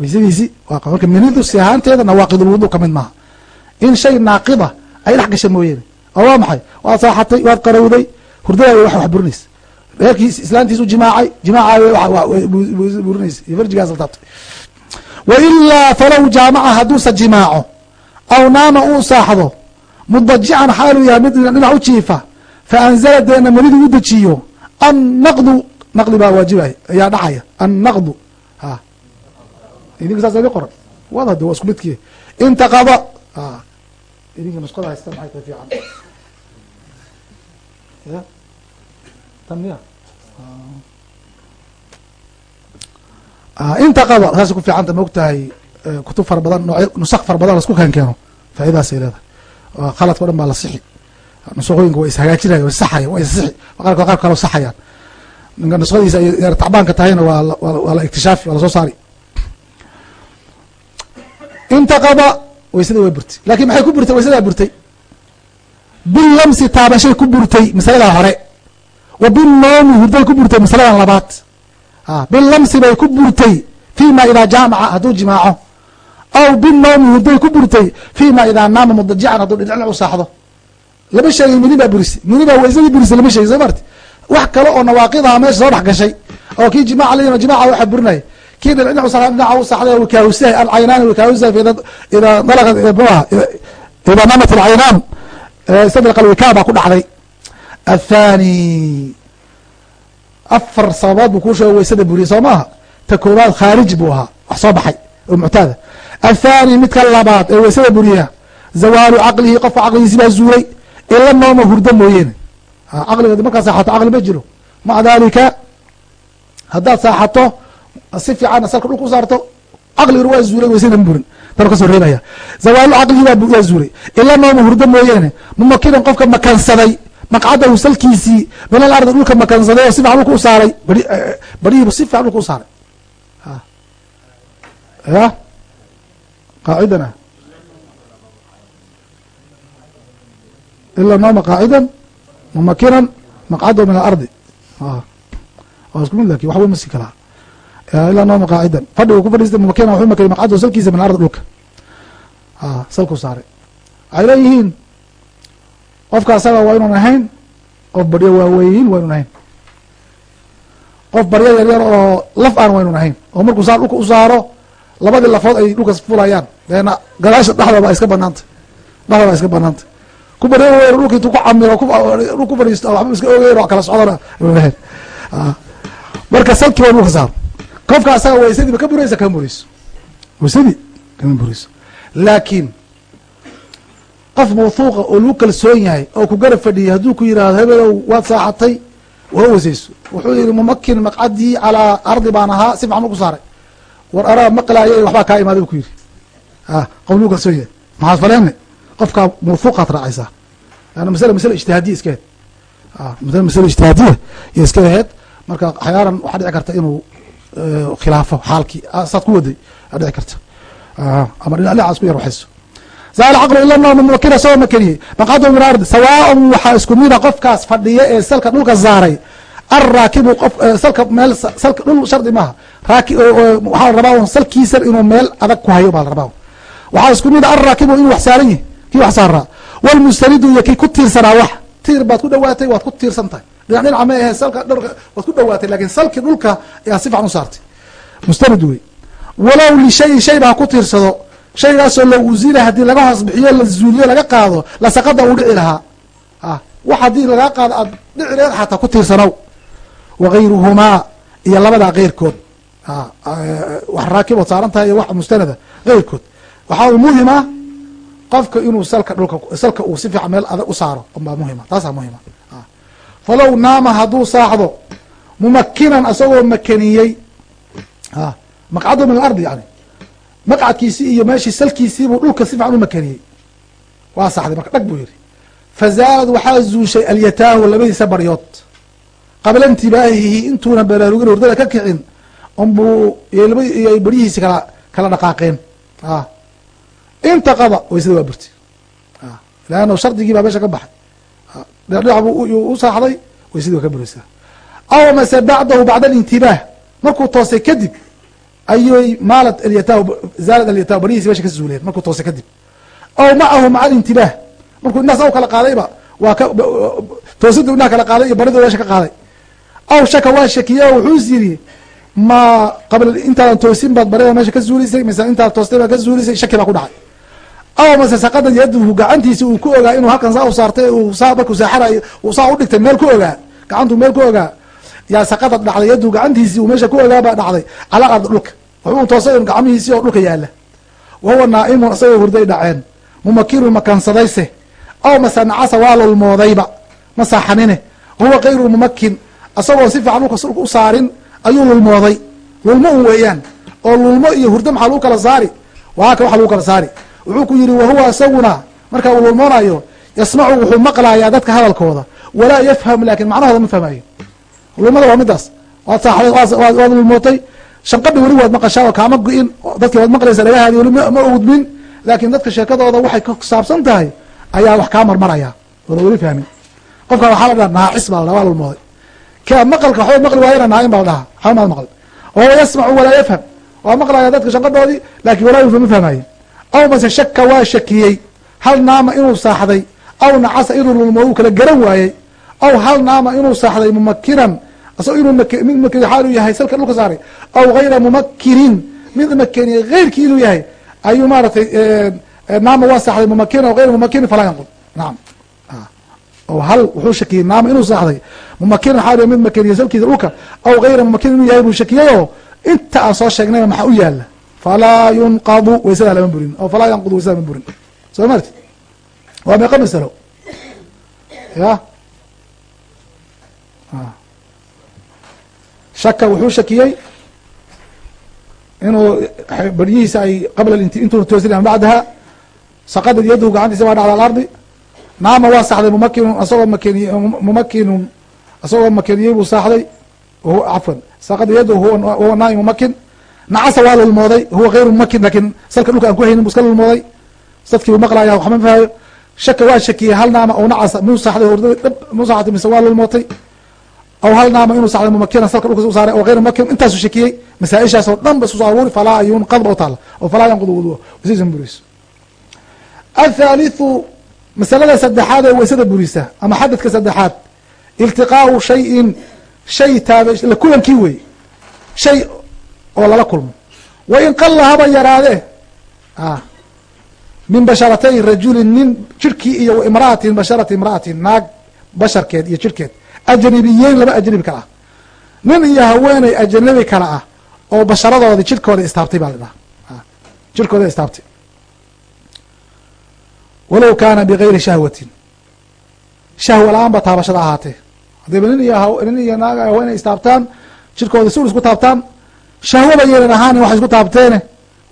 Waysadiisi waa qaba marka manidu si ahaanteeda nawaaqidulwudu ka mid maaha. In shay naaqida ay dhex gasha mooyeene oo waa maxay? Waad saaxatay waad qarowday hurdadaada wax wax burinaysa reerkiis islaantiisu jimaacay jimaaca burinaysa iyo farjigaas la taabtay. Wa ilaa falow jaamaca hadduusa jimaaco aw naama uu saaxdo mudajican xaaluu yahay mid dhinac u jiifa fa anzala deena manidii u dejiyo annaqdu naqdi baa waajibay ayaa dhacaya annaqdu ha. Idinka saas idin qoran wad hade waa isku midkii intaqada. Idinka nusqada haysta maxay tahay fiican ya tan miya intaqada saasay ku fiicanta ma og tahay kutub fara badan noo nusaq fara badan lasku keen keeno faa'idaasay leedahay. Khaladka dhan baa la sixi. Nusaqooyinka way ishagaajinaya way saxayan way sixi. Qaarkood qaar kale saxayaan. Nusqadiisa ay tacbaanka tahayna waa waa la ikhtishaafi waa la soo saari. Intaqada waysadii way burtay. Lakin maxay ku burtay? Waysadaa burtay. Bilamsi taabashay ku burtay masaladaa hore wa binoomi hurday ku burtay masaladan labaad. Bilamsi bay ku burtay fima idaa jaamaca hadduu jimaaco. Aw binoomi hurday ku burtay fima idaa naama mudajican hadduu dhinac u saaxdo. Lama sheegin mini baa burisay mini baa waysadii burisay lama sheegin soo marti wax kale oo nawaaqidaha meesha soo dhex gashay oo kii jimaca la jimaca waxa burinaya kii dhinac dhinaca u saxday wikaahusahay alcaynaani wikaahusahay idaa dalqa mxuha idaa namat alcaynaan. Istadlaqa alwikaa baa ku dhacday athani afar sababood buu kuu sheegay waysada buriyey soo maaha ta koowaad khaarij buu ahaa wax soo baxay oo muctaada athani midka labaad ee waysada buriya zawaalu caqlihi qofka caqligiisi baa zuulay ila nooma hurdo mooyeene caqliga markaa saaxato caqli ma jiro maca dalika haddaad saaxato si fiican salka dhulka u saarto caqliguna waa zuulay waysada ma burin tan ka soo reebaya zawaalu caqlihi baa zuulay ila nooma hurdo mooyeene mumakinan qofka makansaday maqcadahu salkiisii min alardi dhulka makansaday oo si fiican dhulka u saaray. Barihiibu si fiican dhulka u saaray. Ya? Qaacidana? Ila nooma qaacidan mumakinan maqcadahu min alardi. Waa isku mid laakiin waxba masi kalaa ilaa nooma qaacidan. Fadhigu ku fadhiistay mumakinan wuxuu makayay maqcadahu salkiisa min alardi dhulka. Salku saaray. Waxay leeyihiin qofka asaga waa inuun ahayn qof baryo waaweyn waa inun ahayn. Qof baryo yaryar oo laf aan waa inun ahayn oo markuu saa dhulka u saaro labadii lafood ay dhulka fulayaan. Deena gadaasha dhexdooda iska banaantay dhexdooda iska banaantay ku baryo waaweyn dhulka intuu ku camiro dhul ku fadhiisto waxba iska ogeyn oo kala socdana (laughs) ahayn marka salki waa dhulka saaro qofka asaga waysadii ka buraysa kama burayso waysadii kama burayso laakiin qof mawhuuqa oo lagu kalsoon yahay oo ku garab fadhiyay hadduu ku yihahdo hebelow waad saaxatay waa weysayso wuxuu yihi mumakin maqcadii calaa ardi baan ahaa si fiican ku saaray. War araa maqlaaya waxbaa kaa imaaday bu ku yidhi. Qof lagu kalsoon yahay. Maxaad faleene qofkaa mawhuuqaad raacaysaa. Leanna masale masale ijtihaadiya iska ahed masale ijtihaadiya iyo iska aheyd marka axyaanan waxaa dhici karta inuu khilaafo xaalkii saad ku waday aa dhici karta. Ama dhinac isku yar waxayso zaal caqlu ila nooma mumakina soo makeniyey maqcadu min ardi sawaaun waxaa isku mida qofkaas fadhiya ee salka dhulka saaray alraakibu qof salka meel salka dhul shardi maaha. Raaki waxaa la rabaa salkiisa inuu meel adag ku hayo baa la rabaa waxaa isku mida alraakibu inuu wax saaran yahi kii wax saaraa walmustanidu iyo kii ku tiirsanaa wax. Tiir baad ku dhawaatay waad ku tiirsan tahay. Dhinac dhinaca ma ahe salka dhulka waad ku dhawaatay laakiin salkii dhulka ayaa si fiican u saartay. Mustanid wey. Walow lishayin shay baa ku tiirsado shaygaasoo la usila haddii laga hoos bixiyo la zuuliyo laga qaado lasaqada uu dhici lahaa. Wax haddii lagaa qaado aad dhici leed xataa ku tiirsanow wagayruhumaa iyo labadaa keyrkood wax raakibood saaran tahay iyo wax mustanada keyrkood waxaa u muhima qofka inuu salka dhulka salka uu si fiican meel adag u saaro unbaa muhima. Taasaa muhima. Falow naama hadduu saaxdo mumakinan isagoo makaniyey. Maqcadu min alardi yani maqcadkiisii iyo meeshii salkiisiibuu dhulka si fiican u makaniyey. Waa saxday marka dhag buu yihi fazaalad waxaa zuushay alyataahu labadiisa baryood. Qabla intibaahihi intuuna baraarugin hurdada ka kicin unbuu iyo baryihiisi kala kala dhaqaaqeen. Intaqada waysada waa burti leanna shardigii baa meesha ka baxay. Dhedhinac buu u saaxday waysadii waa ka buraysaa. Aw mase bacdahu bacda alintibaah markuu toosay kadib ayay alyatahu zaalad alyatahu baryihiisi meesha ka zuuleen markuu toosay kadib aw macahu maca alintibaah markuu indhahaas u kala qaadayba waa ka toosiduu indhaha kala qaaday iyo baridu meesha ka qaaday. Aw shaka waa shakiye oo wuxuu is yidhi ma qabl intaadan toosin baad barida meesha ka zuulisay mise intaad toostay baad ka zuulisay shaki baa ku dhacay. Aw mase saqada yaduhu gacantiisi uu ku ogaa inuu halkan saa u saartay saa markuu saaxarayo uu saa u dhigtay meel ku ogaa gacantuu meel ku ogaa yaa saqadad dhacday yaduhu gacantiisii uu meesha ku ogaa baa dhacday. Calaa ardi dhulka. Wuxuu toosay un gacmihiisii oo dhulka yaalla wa huwa naa'imun isagoo hurday dhaceen. Mumakinun makansadayse aw mase nacasa waa lulmoodayba ma saaxanine. Huwa kayru mumakin isagoon si fiican dhulka u saarin ayuu lulmooday lulmo un weeyaan. Oo lulmo iyo hurdo maxaa lagu kala saari? Waaka waxa lagu kala saari. Wuxuu ku yihi wahuwa isaguna. Marka uu lulmoonayo yasmacu wuxuu maqlayaa dadka hadalkooda. Walaa yafham laakiin macnahooda ma fahmayo lulmada waa midaas. Waad saaxday waad lulmootay shanqadhi weli waad maqashaa oo kaama go-in. Dadki waad maqlaysaa dhagahaadi weli ma ugudmin laakin dadka sheekadooda waxay ku saabsan tahay ayaa wax kaa marmaraya. Oona weli fahmin. Qofka waxaa la dhaha naacis baa la dhaha waa lulmooday ka maqalka waxba maqli waayana naain baa la dhahaa. Waxba maad wahuwa yasmacu walaa yafham. Waa maqlaya dadka shanqadoodii laakiin walaa yafham ma fahmaye aw mase shaka waa shakiyey. Hal naama inuu saaxday aw nacasa inuu lulmoodu kala garan waayey aw hal naama inuu saaxday mumakinan asagoo inuu mid makeni xaalu yahay salka dhulka saaray. Aw gayra mumakinin mid makeniye geyrkii inuu yahay. Ayuu maaratay naama waa saaxday mumakinan aw gayra mumakinin falaa yanqud nacam o hal wuxuu shakiyey naama inuu saaxday mumakinan xaalu mid makeniye salkiisa dhulka. Aw gayra mumakinin inuu yahay buu shakiyey oo inta aan soo sheegnayba maxaa u yaalla falaa yunqadu waysadaa lama burin. O falaa yanqudu waysada lama burin. Soo marti waa meeqa masalo ya shaka wuxuu shakiyey inuu baryihiisa ay qabla intuuna toosin bacdaha saqadad yadahu gacantiisa waa dhacda alardi. Naama waa saxday mumakinun asagoo makeniy mumakinun isagoo makeniyey buu saaxday cafwan saqada yadahu huwa naai mumakin nacasa waa lulmooday huwa gayru mumakin laakiin salka dhulka aan ku haynin bu iska lulmooday. Sadkii buu maqlaya waxma fahayo shaka waa shakiyey hal naama ou nacasa muu saxday muu saxday mise waa lulmootay aw hal naama inuu saxday mumakinan salka dhulka saaray oo gayr mumakin intaasu shakiyey masaaishaas oo dhan ba isku soo aruuri falaa yunqad ba wey shay oo lala kulmo wa in qalla haba yaraadee min basharatay rajulin nin jirhkii iyo imraatin basharati imra'atin naag basharkeed iyo jirhkeed ajnabiyeyn laba ajnabi kale ah. Nin iyo haweeney ajnabi kale ah oo basharadoodi jirhkooda istaabtay baa la dhaha jirhkooda istaabtay. Walow kaana bigayri shahwatin. Shahwa la'aan ba taabashada ahaatee. Haddayba nin iyo nin iyo naag haweeney istaabtaan jirhkooda si ul isku taabtaan shahwaba yeynan ahaanin waxay isku taabteene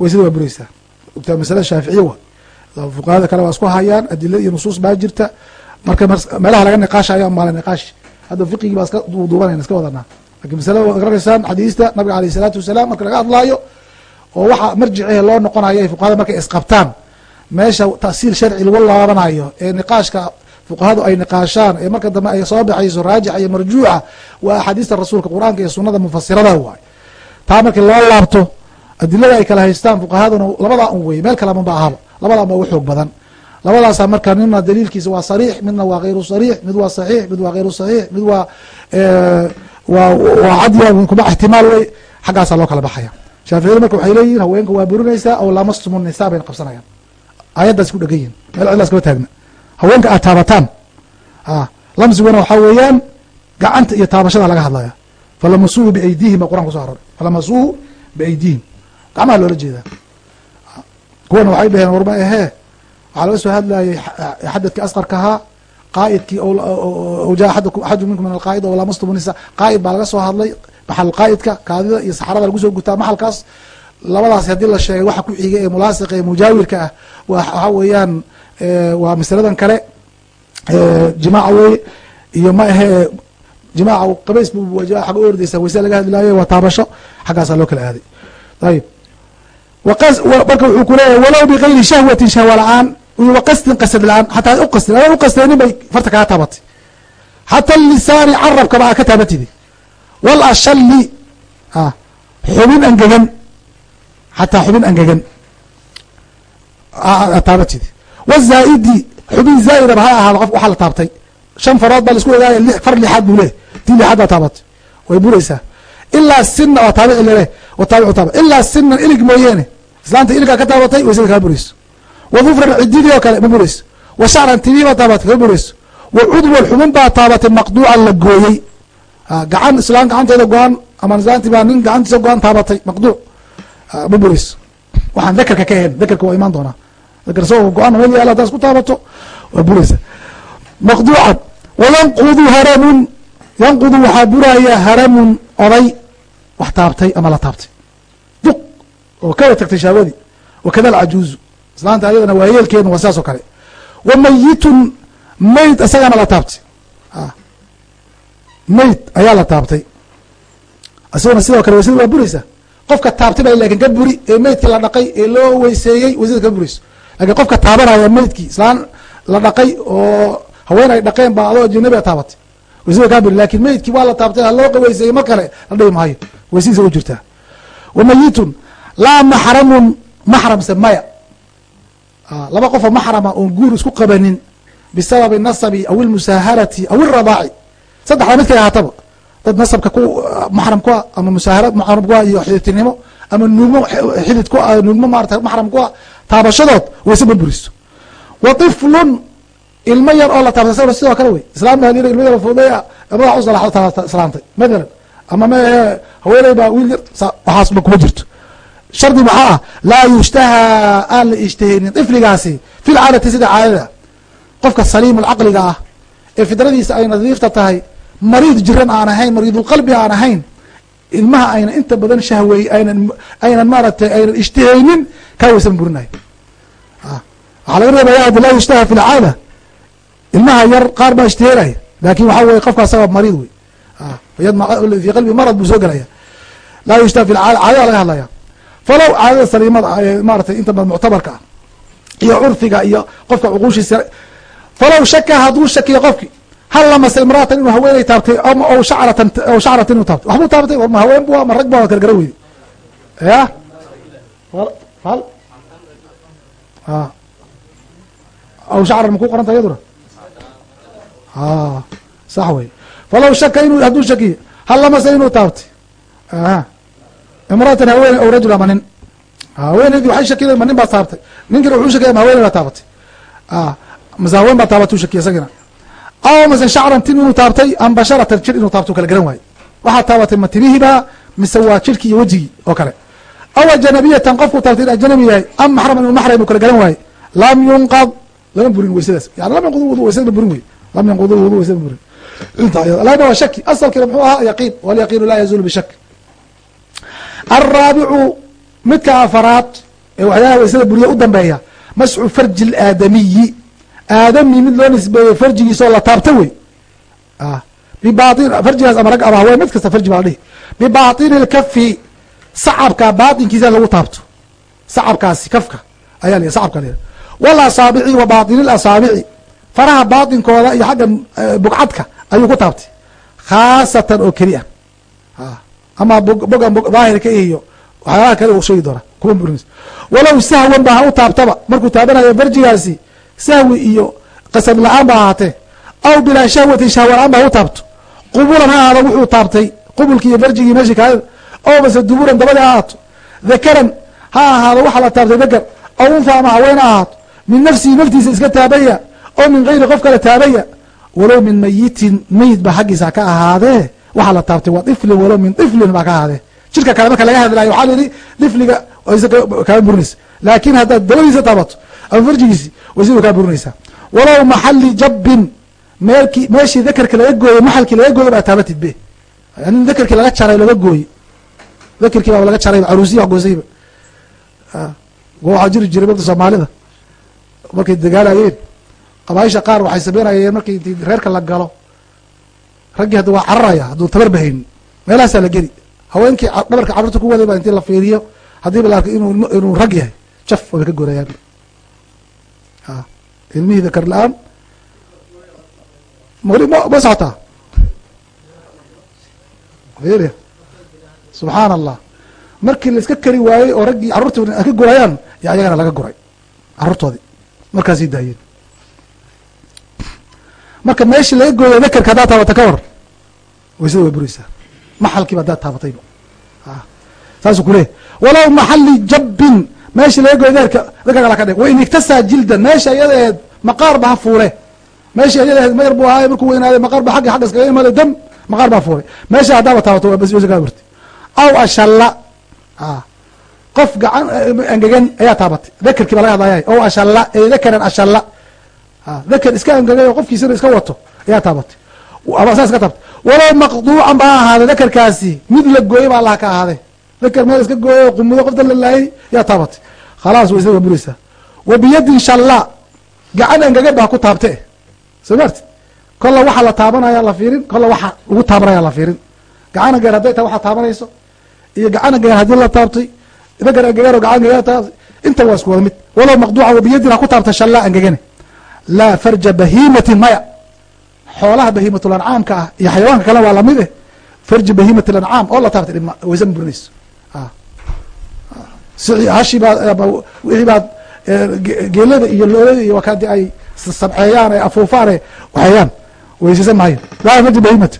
waysada waa bureysaa ogtaa masalada shaaficiya wa fuqahada kale waa isku hayaan adila iyo nusuus baa jirta. Marka meelaha laga niqaashayo maala niqaash hadda fiqigii baa duubanayna iska wadanaa. Lakin masalada waad garanaysaan xadiista nabiga aleyh isalaatu wasalaam marka laga hadlaayo oo waxa marjicehe loo noqonayo ay fuqahada markay isqabtaan meesha tasiil sharci lagu laabanayo ee niqaashka fuqahadu ay niqaashaan ee marka dambe ay soo baxayso raajixa iyo marjuuca waa axaadiista rasuulka qur'aanka iyo sunada mufasirada waay. Taa markii loo laabto adilada ay kala haystaan fuqahaduna labadaa un wey meel kale maba ahaba labadaa ba ugu xoog badan labadaasa marka midna daliilkiisa waa sariix midna waa hayru sariix mid waa saxiix mid waa hayru saxiix mid waa wa waa cadya kuma ixtimaal wey. Xaggaasaa loo kala baxaya. Shaaficiyadu marka waxay leeyihiin haweenka waa burinaysaa aw lamastum nisa bayna qabsanayaan. Aayaddaas ku dhegan yihiin meel cidlaas kama taagna. Haweenka aad taabataan. Lamsiguna waxaa weeyaan gacanta iyo taabashada laga hadlaya. Falamasuuhu biaydihim baa quraan kuso aroray falamasuuhu biaydihim gacmaha loola jeedaa. Kuwana waxay dhaheen warma ahee waxaa laga soo hadlayay xadadkii asqarka ahaa qaa'idkii ja axadu minkum min alqaa'id lamastum nisa. Qaa'id baa laga soo hadlay maxal qaa'idka kaadida iyo saxarada lagu soo gutaa maxalkaas. Labadaas haddii la sheegay waxa ku xiga ee mulaasiqa ee mujaawirka ah waxaa weeyaan waa masaladan kale jimaaca weye iyo ma ahe jimaaca qabays bu xagga u ordeysa wayse laga hadlaayo waa taabasho xaggaasaa loo kala aaday. Ayib. Marka wuxuu ku leeyahay walow bigayri shahwatin shahwa la'aan waqasdin qasad la'aan xataa u qasdin adaan u qasdeenin bay farta kaga taabatay. Xata lisaani carabka baa ka taabatidi. Wal ashali xubin angegan xataa xubin angegan taabatidi. Wazaaidi xubin zaaidaba ha ahaado qof waxaa la taabtay. Shan farood baa la isku ogaaya far lixaad buu leeyahy tii lixaad baa taabatay. Way buraysaa. Ilaa sina waa taabici leleh wataabicu taabic ilaa sinan ilig mooyeene islaanta iligaa ka taabatay waysada kama burayso wa dufran cididii oo kale ma burayso wa shacran baa taabatay kama burayso wa cudwan baa taabatay maqduucan la gooyey. Gacan islaan gacanteeda go-an ama islaanti baa nin gacantiisa go-an taabatay maqduuc. Ma burayso waxaan dakerka ka ahayn dakerka waa imaan doonaa. Dakar isagoo go-an meel yaalla hadaad isku taabato waa buraysa maqduucan wayanqudu haramun. Yanqudu waxaa buraya haramun oday wax taabtay ama la taabtay. Duq oo kala tagtay shaawadii wakada alcajuuzu islaanta ayadana waa yeelkeedna waa sidaas oo kale. Wa mayitun mayd isagana la taabtay. Mayd ayaa la taabtay. Isagona sidoo kale waysada waa buraysa qofka taabtay laakiin ka buri ee maydkii la dhaqay ee loo weyseeyey waysada ka burayso laakiin qofka taabanaya maydkii islaan la dhaqay oo haween ay dhaqeen baa adoo ajnabi a taabatay. Waysada kaa buri laakiin maydkii waa la taabtay haloo weyseeyey mar kale la dhihi maayo. Waysadiisa u jirtaa wa mayitun laa maxramun maxramse maya laba qofoo maxrama oon guur isku qabanin bisababi nasabi aw ilmusaaharati aw iradaaci saddexdaa midkay ahaataba dad nasabka ku maxram ku ah ama musaaharaad maxram ku ah iyo xididtinimo ama nuugmo xidid ku ah nuugmo maarata maxram ku ah taabashadood wayse ma buriso wa tiflun ilmo yar oo la taabtay sa sidoo kale wey islaam baa yiri ilmo yar fuudaya madax u salaxdo islaantay mathalan ama ma haweeney baa wiil yar waxaasba kuma jirto shardi maxaa ah? Laa yushtahaa aan la ishtihaynin ifligaasi fi lcaadati sida caadada qofka saliim alcaqliga ah ee fidradiisa ay nadiifta tahay mariid jiran aan ahayn mariidulqalbi aan ahayn ilmaha ayna inta badan shahweey aynan aynan maaragtay aynan ishtihaynin kaa waysan burinayo waxaa laga reebaya ad laa yushtaha fi lcaada ilmaha yar qaar baa ishtiheynaya laakiin waxa weye qofka asaga mariid wey. Fi qalbi marad buu soo gelaya laa yushtaha fi lcaada caadada laga hadlaya falow caadada saliimada maaratay inta badan muctabarka ah iyo curfiga iyo qofka cuquushiisa. Falow shaka hadduu shakiyo qofki hal lamase imraatan inuu haweeney taabtay o shacratan aw shacratan inuu taabtay. Waxbuu taabtay ma haween bu ma rag ba kala gara weyday ya? Hal aw shacran maku qoranta iyaduna? Sax wey falow shaka inu hadduu shakiyo hal lamase inuu taabtay imraatan haweeney aw rajul ama nin haweeneydii waxay shakida ma nin baa taabtay ninkina wuxuu shakaya ma haweeney baa taabatay. Mase haween baa taabatay u shakiya isagina. Aw mase shacran tin inuu taabtay am basharatan jir inuu taabtay u kala garan waaye waxaa taabatay ma timihiba mise waa jirkii iyo wejigii oo kale. Aw ajanabiyatan qofku taabtay in ajanabi yahay am maxraman inuu maxram u kala garan waaye lam yunqad lama burin weysadaas. Yani lam yanqud wudu weysada ma burin wey lam yanqud wudu weysada ma burin. Inta lana waa shaki. Asalkiina muxuu ahaa yaqiin. Walyaqiinu laa yazulu bishak alraabicu midka afaraad ee waxyaalaha weysada buriya u dambeeya masxu farji laadamiyi aadami mid loo nisbeeyey farjigiisa oo la taabta wey bibain farjigaas ama rag ama haween mid kasta farji baa dhihi bibaطini lkafi sacabka baatinkiisa lagu taabto sacabkaasi kafka ayaa la sacabka la walasaabici wa baطini lasaabici faraha baatinkooda iyo xagga bugcadka ayuu ku taabtay khaasatan oo keli ah ama daahirka iyo waxyaalaha kale uu sheegi doona kuma burinayso walow sahwan ba ha u taabtaba. Markuu taabanayo farjigaasi sahwi iyo qasad la'aan ba ahaatee. Aw bilaa shahwatin shahwa la'aan ba ha u taabto. Qubulan ha ahaado wuxuu taabtay. Qubulkii iyo farjigii meeshii kaadida aw base duburan dabadi ha ahaato. Dakaran ha ahaado waxaa la taabtay dakar aw unfa haween ha ahaato. Min nafsihi naftiisa iska taabaya. Oo min gayri qof kale taabaya. Walow min mayitin meyid ba xaggiisa ka ahaadee waxaa la taabtay waa iflin walow min iflin baa ka ahaadee. Jirka kale marka laga hadlayo waxaa la yihi difliga kaa burinaysa laakin haddaad dabadiisa taabato ama farjigiisi waysidu kaa burinaysaa walow maxali jabbin meelkii meeshii dakarki laga gooyey maxalkii laga gooyey baa taabatid be. Yani dakarkii laga jaray laga gooyey. Dakarkii baa laga jaray caruusiya goosayba waxaa jiri jiray marka soomaalida. Markay dagaalayeen qabaaisha qaar waxay sameynayeen markii inti reerka la galo raggii hadda waa cararaya hadduu tabar bahaynin meelahaasaa la geli. Haweenkii dhabarka carruurta ku waday ba intii la fiiriyo. Haddiiba la arkay inuu rag yahay jaf way ka gorayaan ilmihii dakar la'aan. Mali ma socotaa fiiriya subxaana allah markii la iska kari waayey oo raggii carruurti ay ka gurayaan ya ayagana laga guray carruurtoodii markaasay daayeen marka meeshii laga gooya dakarka haddaa taabata ka war waysada way bureysaa maxalkiiba haddaad taabatayba saasuu kuleeyahy walow maxali jabbin meesha laga goy deerka dakarkala ka dhig wain jildan meesha iyada aheed maqaar ba ha fuule meesha iyada aheed mayar buu ahaaye markuu weynaaday maqaar ba agga xagga iskaga imaaday dam maqaar baa fuulay meesha haddaaba taabato waa kaa warti aw ashalla qof gacan angegan ayaa taabatay dakerkii laga hadlaya ow ashalla ee dakaran ashalla dakar iska angegay oo qofkiisina iska wato ayaa taabatay. Saas ka taabatay. Walow maqduucan baa ahaade dakarkaasi mid la gooyey baa allaha ka ahaade dakar meel iska gooyay oo qumudo qofta la laayay yaa taabatay. Khalaas waysa waa buraysaa. Wa biyadin shalla. Gacan angegan baa ku taabte soo maarti kolla waxaa la taabanaya la fiirin kolla waxa lagu taabanaya la fiirin. Gacan angegan hadday tahay waxaa taabanayso. Iyo gacan angegan haddii la taabtay. Dakar angegan oo gacan angegan taabtay. Inta waa isku wada mid. Walow maqduuca wa biyadin ha ku taabta shalla angegane laa farja bahiimatin maya. Xoolaha bahiimatul ancaamka ah iyo xayawaanka kale waa la mid eh. Farji bahiimat oo la taabtay dhibma waysa burinayso hashi baad wixii baad geelada iyo loolada iyo wakadi ay sabceeyaan ay afuufaan e waxeeyaan weysaysan mahayo laa farji bahiimati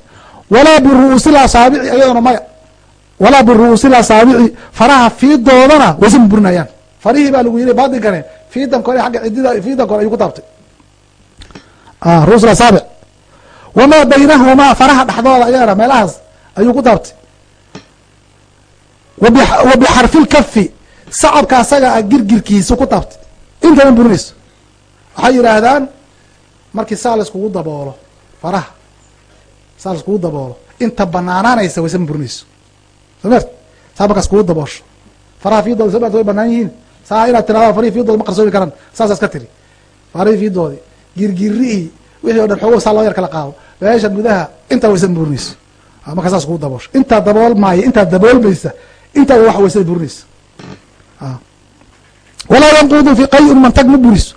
walaa biru'uusil asaabici iyadona maya. Walaa biru'uusil asaabici faraha fiidoodana waysa ma burinayaan. Farihii baa lagu yiri baadinkane fiidan kore agga cidida fiidan kore ayuu ku taabtay ruusul asaabic wamaa baynahumaa faraha dhexdooda ayagana meelahaas ayuu ku taabtay wa bixarfilkafi sacabka asaga a girgirkiisa ku taabtay intama burinayso. Waxay yidhaahdaan markii saa la iskugu daboolo faraha saa la iskugu daboolo inta banaanaanaysa wayse ma burinayso. Soo mart saa iskugu daboosho. Faraha fiidooda soo way banaan yihiin? Saa inaad tirahda farihi fiidooda ma qarsoomi karaan. Saasaas ka tiri. Farihi fiidoodi girgirihii wixii o dhan xoogo saa loo yar kala qaado. Meesha gudaha intaa waysa ma burinayso markaa saas kugu daboosho. Intaa dabool maayo intaa daboolmaysa intaa wax waysada burinaysa walaa yanqudu fi qayin mantag ma buriso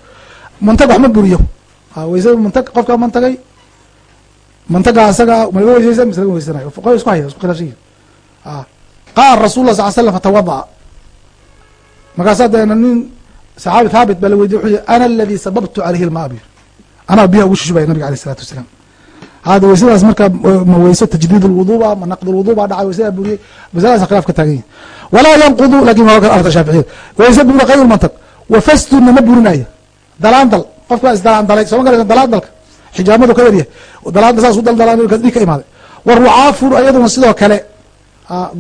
mantag wax ma buriyo. Waysada mantag qofkaa mantagay? Mantaga asaga malaga weysaysa mise laga weysanayo fuqaha isku haya isku khilaafsan qaar rasul lah sal slam fatawada'a markaasaa deena nin saxaabi thaabit baa la weydiye wuxuu yihi ana aladi sababtu caleyhi lmaa bu anaa biyaha ugu shushubaya nabiga aleyh isalatu wasalaam. Hada weysadaas marka ma weyse tajdiid lwuduba ma naqd lwuduba dhacay weysadaa buriyey masaladaas khilaaf ka taagan yihiin walaa yanqudu laakiin waa arta shaaficiyada weyse bura qayr mantag wa fasduna ma burinayo dalaandal qofka isdalaandalay sooma garaysa dalaandalka xijaamadu ka yaryahay dalaandal saas u daldalaan dhig ka imaaday. Wa rucaafun ayaduna sidoo kale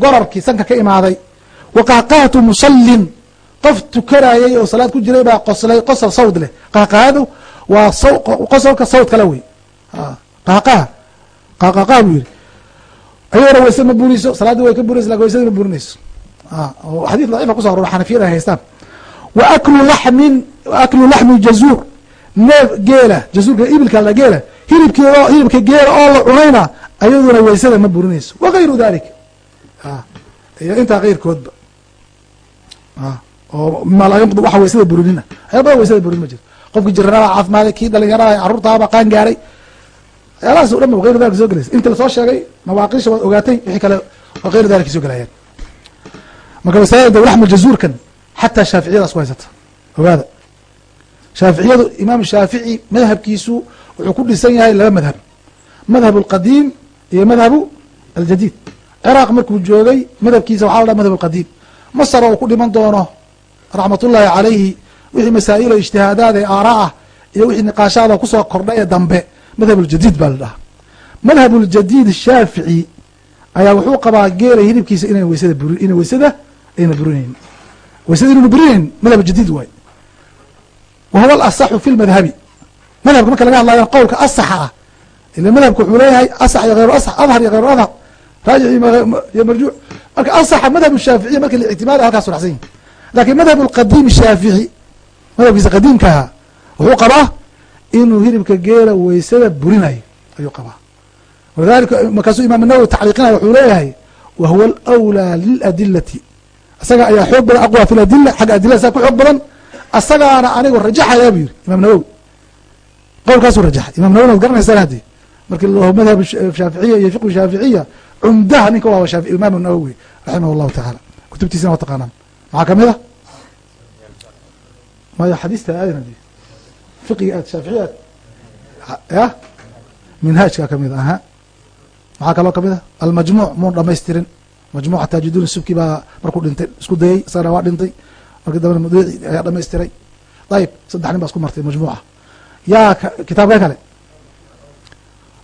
gorarkii sanka ka imaaday. Wa qahqahatu musallin. Qof tukanayay oo salaad ku jiray baa qoslay qosol sawd leh. Qahqahadu waa qosolka sawd kale wey. Qahqaha qahqaha buu yihi ayagona wayse ma buriso salaaddii way ka buraysa laakiin waysadii ma burinayso. Xadis daciifa kuso arora xanafiyada ay haystaan. Wa aklu laxmin aklu laxmi jazuur. Neef geela jazuurka ibilka la geela hilibkeeda hilibka geela oo la cunayna ayaduna waysada ma burinayso. Wagayru dalik. Iyo intaa keyrkoodba oo mima laa yanqud waxa waysada burinina. Waxyaala badan waysada burin ma jiro qofki jiranada caafimaaday kii dhalinyarada carruurtaaba qaan gaaray. Waxyaalahaas o dhan ba wagayru dalika soo gelaysa. Inta la soo sheegay mawaaqisha waad ogaatay wixii kale wagayru dalika soo gelayaan. Marka masalada laxmu jazuurkan xataa shaaficiyadaas ku haysata. Ogaada. Shaaficiyadu imaam shaafici madhabkiisu wuxuu ku dhisan yahay laba madhab. Madhab alqadiim iyo madhabu aljadiid. Ciraaq markuu joogay madhabkiisa waxa la dhaha madhab alqadiim masar oo ku dhiman doono raxmatullaahi calayhi wixii masaa'il o ijtihaadaad ee aara ah iyo wixii niqaashaada ku soo kordhay ee dambe madhab uljadiid baa la dhahaa. Madhab uljadiid shaafici ayaa wuxuu qabaa geela hilibkiisa ina weysada ina weysada ayna burinayn weysada inayna burinayn madhab jadiid waay. Wa huwa alasaxu fi lmadhabi madhabka marka laga hadlayo qowlka asaxa ah ila madhabka wuxuu leeyahay asax iyo hayru asax adhar iyo hayru adhar raajic iyo marjuuc. Marka asaxa madhab shaaficiya marka la ictimaada halkaas yihi laakiin madhab alqadiim shaafici madhabkiisa qadiimkaha wuxuu qabaa inuu hilibka geela weysada burinayo ayuu qabaa. Walidalika markaasuu imaam nawowi tacliiqinaya wuxuu leeyahay wa huwa alawlaa liladilati isaga ayaa xoog badan aqwa fi xagga adilada saa ku xoog badan asagaana anigu rajaxaya buu yihi imaam nawowi qowlkaasuu rajaxay. Imam nawowina ad garanaysaan haddi markii madhab shaaficiya iyo fiqhu shaaficiya cumdaha ninka waa imaam nawowi raximah llahu tacaala kutubtiisina waa taqaanaan. Maxaa ka mid a maya xadiista hadi fiqiga aad shaaficiya ya minhaajka ka mid aha maxaa kaloo ka mid a almajmuuc muun dhamaystirin majmuc taajidun subki baa markuu dhintay isku dayey isagana waa dhintay markii dambena mudeci ayaa dhamaystiray ayib saddex nin baa isku martay majmuuca yaa kitaabka kale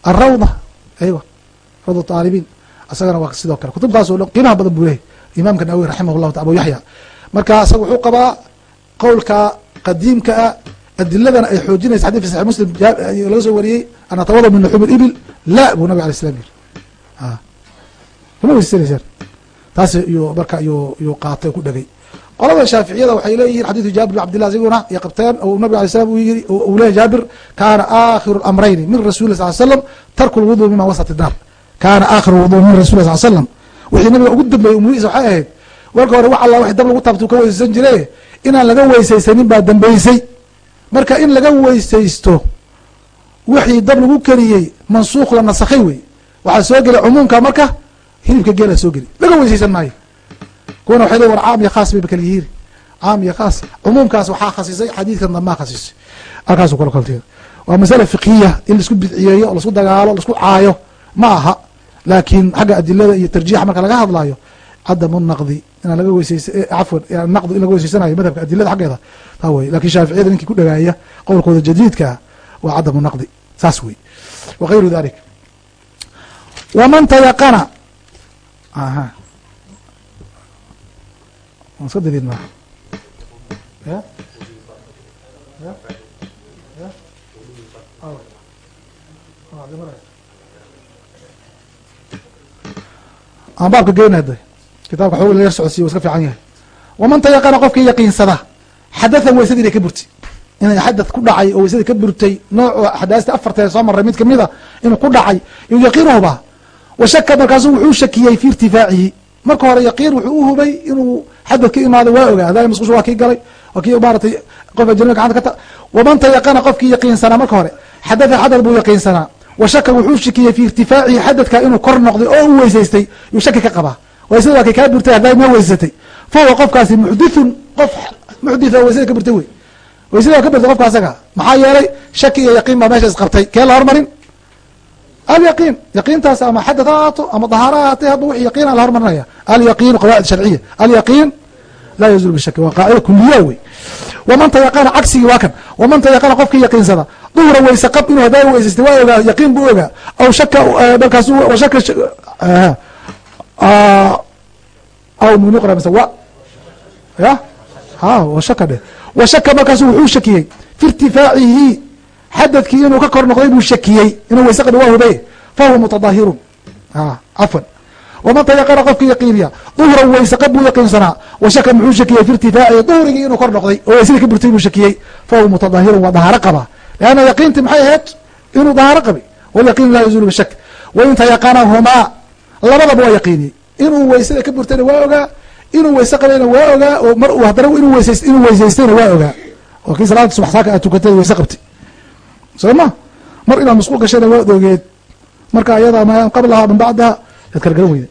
arawda aywa rawda taalibiin isagana waa sidoo kale kutubtaas o dhan qiimaha badan buu lehay imaamka nawowi raximah llahu ta abu yaxya marka isaga wuxuu qabaa qowlka qadiimka a adiladana ay xoojinaysa xadidka saxix muslim laga soo wariyey an atawada min luxuum ibil la buu nabig alay slam yiri weysaneysaan taas iyuu marka iyuu qaatay ku dhegay qolada shaaficiyada waxay leeyihiin xadiidu jaabir bin cabdillah isiguna iyo qabteen o nabig alay slam yiri uu leeyahy jaabir kaana aakhiru lamrayni min rasuli sal slam tarku lwudu mima wasat daar kaana aakhiru wudu min rasuli sal slam wixii nabiga ugu dambeeyey umuhiisa waxay ahayd marka hore wax alla wax dab lagu taabtuu ka weysaysan jire inaan laga weysaysanin baa dambeysay marka in laga weysaysto wixii dab lagu kariyey mansuuq la nasakhay wey. Waxaa soo gelay cumuumka marka hilibka geela soo geli laga weysaysan maayo. Kuwana waxay le war caam iyo khaas bayba kala yihiin. Caam iyo khaas. Cumuumkaas waxaa khasisay xadiidkan dambaa khasisay. Halkaasu kala kolteeda waa masale fiqhiya in la isku bidciyeeyo o la isku dagaalo la isku caayo ma aha. Laakiin xagga adilada iyo tarjiixa marka laga hadlaayo cadamu naqdi inaan laga weysaysa cafwan naqdi in laga weysaysanayo madhabka adilada xaggeeda. Taa wey laakiin shaaficiyada ninkii ku dhagaaya qowlkooda jadiidkaa waa cadamu naqdi. Saas wey wagayru dalik waman tayaqana. Aha. Ya? Ya? Ya? Aan baabka geyna de kitaabka xoog la yar socodsiyo wa iska fiican yahay. Waman tayaqana qofkii yaqiinsada xadathan weysadii ka burtay. Inay xadath ku dhacay oo weysadii ka burtay nooc xadaasta afartee soo maray mid kamida inuu ku dhacay yu yaqiinuhuba wa shaka markaasu wuxuu shakiyey fi irtifaacihi. Marka hore yaqiin wuxuu u hubay inuu xadath ka imaaday waa ogaa hadana musqusha waa kii galay waa kii maaratay qof ajnabi gacanta ka waman tayaqana qofkii yaqiinsanaa marka hore xadathan xadath buu yaqiinsanaa. Wa shaka wuxuu shakiyey fi irtifaacihi xadadka inuu kor noqday oo u weysaystay yuu shaki ka qabaa weysada waa kaa burtay haddaa ma weysaysatay fa huwa qofkaasi muxdithun qof muxdith oo weysada ka burtay wey. Weysada waa ka burtay qofka asaga. Maxaa yeelay shaki iyo yaqiin baa meesha isqabtay kee la hormarin alyaqiin. Yaqiintaas ama xadath ama dahaara ha ahaatay hadba wixi yaqiina la hormarinaya alyaqiinu qawaacid sharciya alyaqiin laa yazul bishaki waa qaacida kuliya wey. Waman tayaqana cagsigii waa kan. Waman tayaqana qofkii yaqiinsada. Duhra weyse qab inuu hadaa weysaystay waa ogaa yaqiin buu ogaa. Aw shaka markaas shaka aw munuqra mise wa ya ha wa shaka dheh wa shaka markaasu wuxuu shakiyey fi irtifaacihi xadadkii inuu ka kor noqday buu shakiyey inuu qabi waa hubey fa huwa mutadaahirun cafwan waman tayaqana qofkii yaqiiniya duhran weyse qab buu yaqiinsanaa wa muxuu shakiyey fi irtifaacihi duhrigii inuu kor noqday oo weysadii ka burtay buu shakiyey fa huwa mutadaahirun waa dahaaro qaba leanna yaqiinti maxay ahayd inuu dahaaro qabi walyaqiin laa yazulu bishak wain tayaqanahumaa labadaba waa yaqiiniyey inuu weysada ka burtayna waa ogaa inuu weyse qabayna waa ogaa oo mar haddana inuu weysays inuu weysaystayna waa ogaa. Oo kii salaada subax saaka aad tukatay weyse qabtay soo ma? Mar inaad masquul gashayna waad ogeed marka ayada ma qablaha min bacdaha yaad kala garan weyda.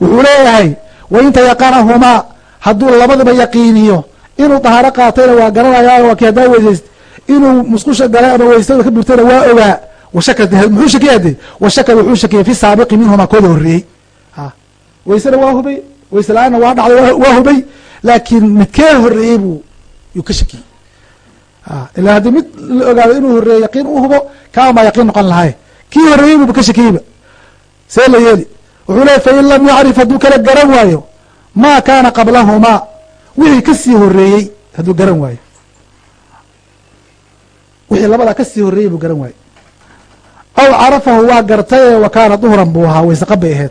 Wuxuu leeyahay wain tayaqanahumaa hadduu labadaba yaqiiniyo inuu dahaaro qaatayna waa garanayaa waa kii haddaa weysayst inuu musqusha galay ama weysada ka burtayna waa ogaa muxuu shakiyay de washaka wuxuu wixii labadaa ka sii horreeyey buu garan waayo aw carafahu waa gartaye wa kaana duhran buu ahaa weyse qab bay aheyd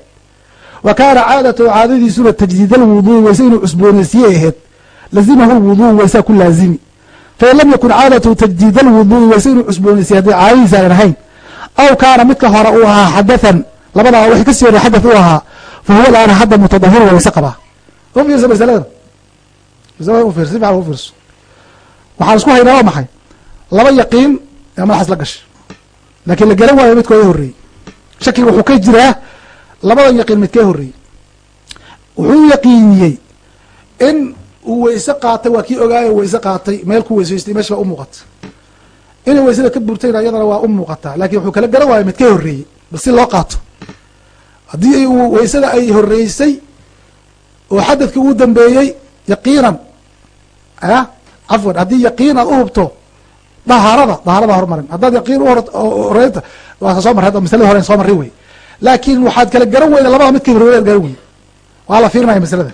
wa kaana caadatahu caadadiisuba tajdiid alwuduu weyse inuu cusbooneysiiyey aheyd lazimahu lwuduu weysaa ku laazimi fain lam yakun caadatahu tajdiid alwuduu weyse inuu cusbooneysiye hadday caadadiisa aan ahayn aw kaana midka hore uu ahaa xadathan labadaa wixii ka sii horey xadath u ahaa fa laana hadda mutadahir waa weyse qabaa u masaladan masalada fiirsa si fiican u fiirso waxaan isku haynaa waa maxay laba yaqiin ee madaxas la gashay laakiin la garan waayo midkooda horreeyey shakiga wuxuu ka jiraa labadan yaqiin midkee horreeyey wuxuu yaqiiniyey in uu weyse qaatay waa kii ogaayo weyse qaatay meel ku weysaystay meesha baa u muuqata inay weysada ka burtayna iyadana waa u muuqataa. Lakin wuxuu kala garan waayo midkee horreeyey bal si loo qaato. Haddii weysada ay horeysay oo xadadki uu dambeeyey yaqiinan a cafwan haddii yaqiin aad uhubto dahaarada dahaarada hormarin. Haddaad yaqiin uhoreyta waa soo marray maslada horen soo marray wey laakin waxaad kala garan weyda labada midkii horreya garan wey waa la fiirinaya maslada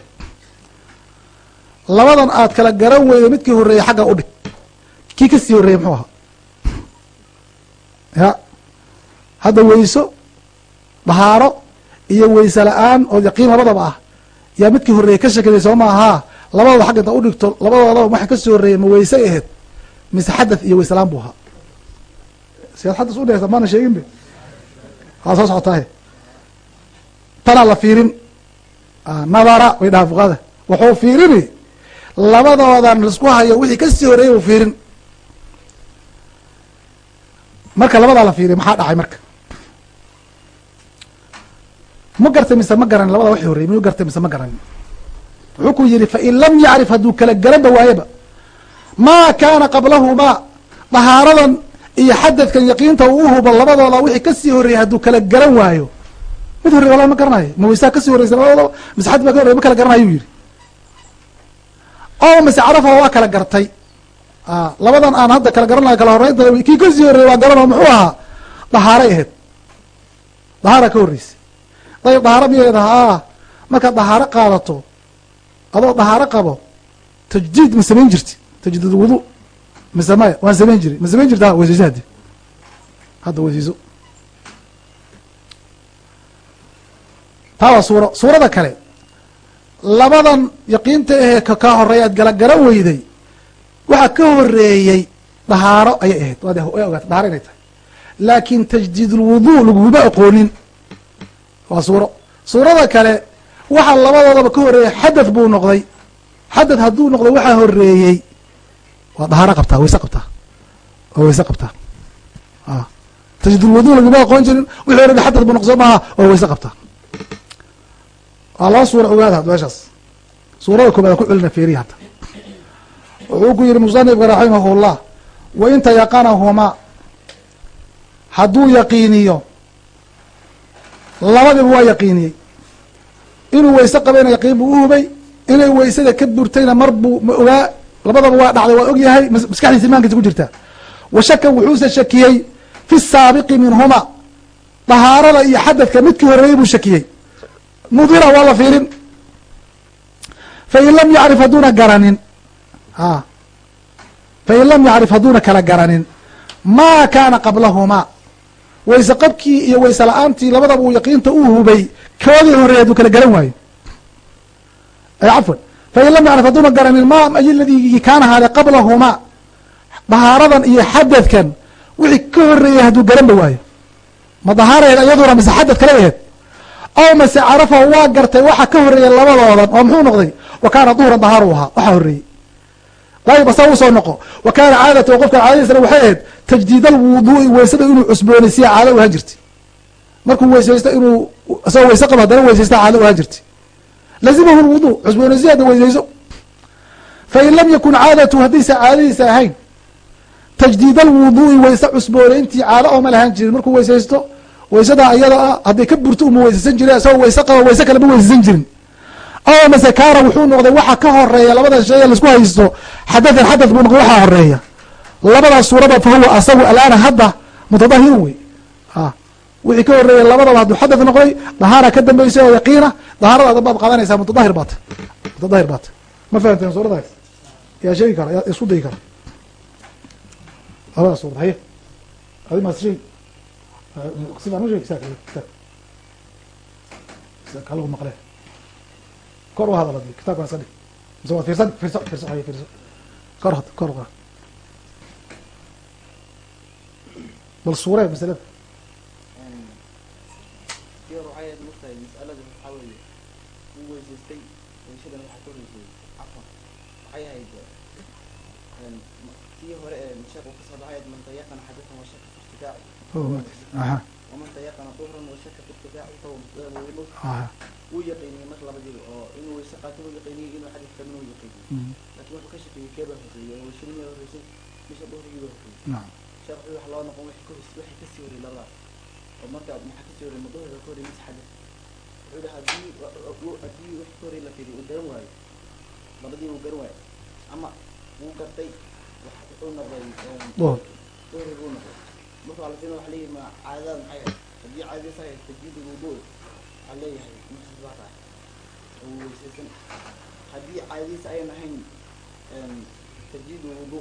labadan aad kala garan weyda midkii horreeyey xagga udhig kii ka sii horreeyey muxuu ahaa? Ya. Hadda weyso dahaaro iyo weyse la'aan oo yaqiin labadaba ah. Yaa midkii horreeyey ka shekeday soo ma ahaa. Labadooda xagga inta udhigto labadoodaba waxay ka sii horreeyey ma weyse ahayd mise xadath iyo weyse la'aan bu ahaa siaad xadas udhehaysa maana sheegin be waa soo socotaahe. Tanaa la fiirin. Nadara way dhaha fuqada wuxuu fiirini labadoodan la isku hayo wixii ka sii horreeyay uu fiirin. Marka labadaa la fiiriya maxaa dhacay marka? Ma gartay mise ma garanin? Labada waxi horreyay miyuu gartay mise ma garanin? Wuxuu ku yihi fain lam yacrif hadduu kala garanba waayaba maa kaana qablahumaa? Dahaaradan iyo xadadkan yaqiinta uu uhubo labadooda wixii ka sii horreeyay hadduu kala garan waayo. Mid horrey wala ma garanayo. Ma ka sii horreysa labadooda mise xad baa ka horrey ma kala garanayo u yihi oo mise carafa waa kala gartay. Labadan aan hadda kala garan laha kala horeynta kii ka sii horreeyey waa garan oo muxuu ahaa? Dahaaray ahayd dahaara ka horreysay. Dayib dahaaro miyay ahaa markaad dahaaro qaadato adoo dahaaro qabo tajdiid ma samayn jirti tajdiid wudu mise maya waan samayn jiri ma samayn jirta weysayso haddi hadda weysayso taa waa suuro suurada kale labadan yaqiinta ahee kaa horreeya aad gala garan weyday waxaa ka horeeyey dahaaro ayay ahayd waad way ogaatay dahaaro inay tahay laakin tajdiid ulwudu laguma aqoonin waa suuro suurada kale waxaa labadoodaba ka horeeyey xadath buu noqday xadath hadduu noqday waxaa horeeyey waa dahaaro qabtaa weyse qabtaa? Waa weyse qabtaa? Tajdiid ulwudu laguma aqoon jirin? Wixii horey xadath buu noqdo maaha waa weyse qabtaa? Waa laba suura ogaada meeshaas. Suurada koobaad ku celina feeriya hadda. Wuxuu ku yihi musanifka raximahullah wain tayaqanahumaa hadduu yaqiiniyo labadiba waa yaqiiniyey. Inuu weyse qabayna yaqiin buu uhubay inay weysada ka burtayna mar buu ma ogaa labadaba waa dhacday waa og yahay maskaxdiisa imaankiisa ku jirtaa wa shaka wuxuuse shakiyey fi saabiqi minhuma dahaarada iyo xadadka midkii horeeyey buu shakiyey. Nudira waa la fiirin. Fain lam yacrif hadduuna garanin. A fain lam yacrif hadduuna kala garanin. Maa kaana qablahumaa. Weyse qabkii iyo weyse la'aantii labadaba uu yaqiinta u hubay koodii horeey hadduu kala garan waayo cafwan fain lam yacrif hadduuna garanin ma ay ladii kaana haade qablahumaa dahaaradan iyo xadadkan wixii ka horeeyay hadduu garanba waayo ma dahaaraheed iyaduna mise xadad kale aheed oo mase carafa waa gartay waxa ka horeeyay labadoodan oo muxuu noqday wa kaana duhran dahaaru ahaa waxaa horeeyey dayib asa u soo noqo wa kaana caadata qofka caadadiisana waxay ahayd tajdiid alwuduui weysada inuu cusboonaysiya caado u ahaan jirtay markuu weysaysto inuu isagoo weyse qabo haddana weysaysta caado u ahaan jirtay lazimahu lwudu cusboonaysiya hadda weysayso fain lam yakun caadatu haddaysa caadadiisa ahayn tajdiid alwuduui weyse cusboonayntii caado ooma lahaan jirin markuu weysaysto weysadaa iyada ah hadday ka burto uma weysaysan jire isagoo weyse qaba weyse kale ma weysaysan jirin oo mase kaana wuxuu noqday waxa ka horreeya labada shay ee la isku haysto xadathan xadath buu noqday waxaa horreeya labadaas suuraba fa huwa asagu alaana hadda mutadahirun wey wixii ka horreeya labadaba hadduu xadath noqday dahaara ka dambeysay oo yaqiina dahaarada baad qaadanaysaa mutadahir baata mutadahir baata ma fahamteen suuradaas yaa sheegi kara yaa isku dayi kara. Labadaas suurad haye. Adi maas sheegi. Si baan u sheegi saa saa kalagu maqle. Kor u hadal kitabkan iska dhig mise waa fiirsan fiirso fiirso haye fiirso. Kor kor bal suuree masalada waxay martahay masalada waxaa weeye uu weysaystay weyshadan waxaa ka horeysay cafan waxay ahayd tii hore ee sheekh uu ka soo dhahay man tayaqana xadithan wa shaka fi irtikaaci marka waa la fiirina waxa leeyahay ma caadada maxay? Ahayd haddii caadadiis ahayd tajiidu wudu waxaa leeyahay markaas baa raacay oo weysaysan. Haddii caadadiis ayan ahayn tajiidu wudu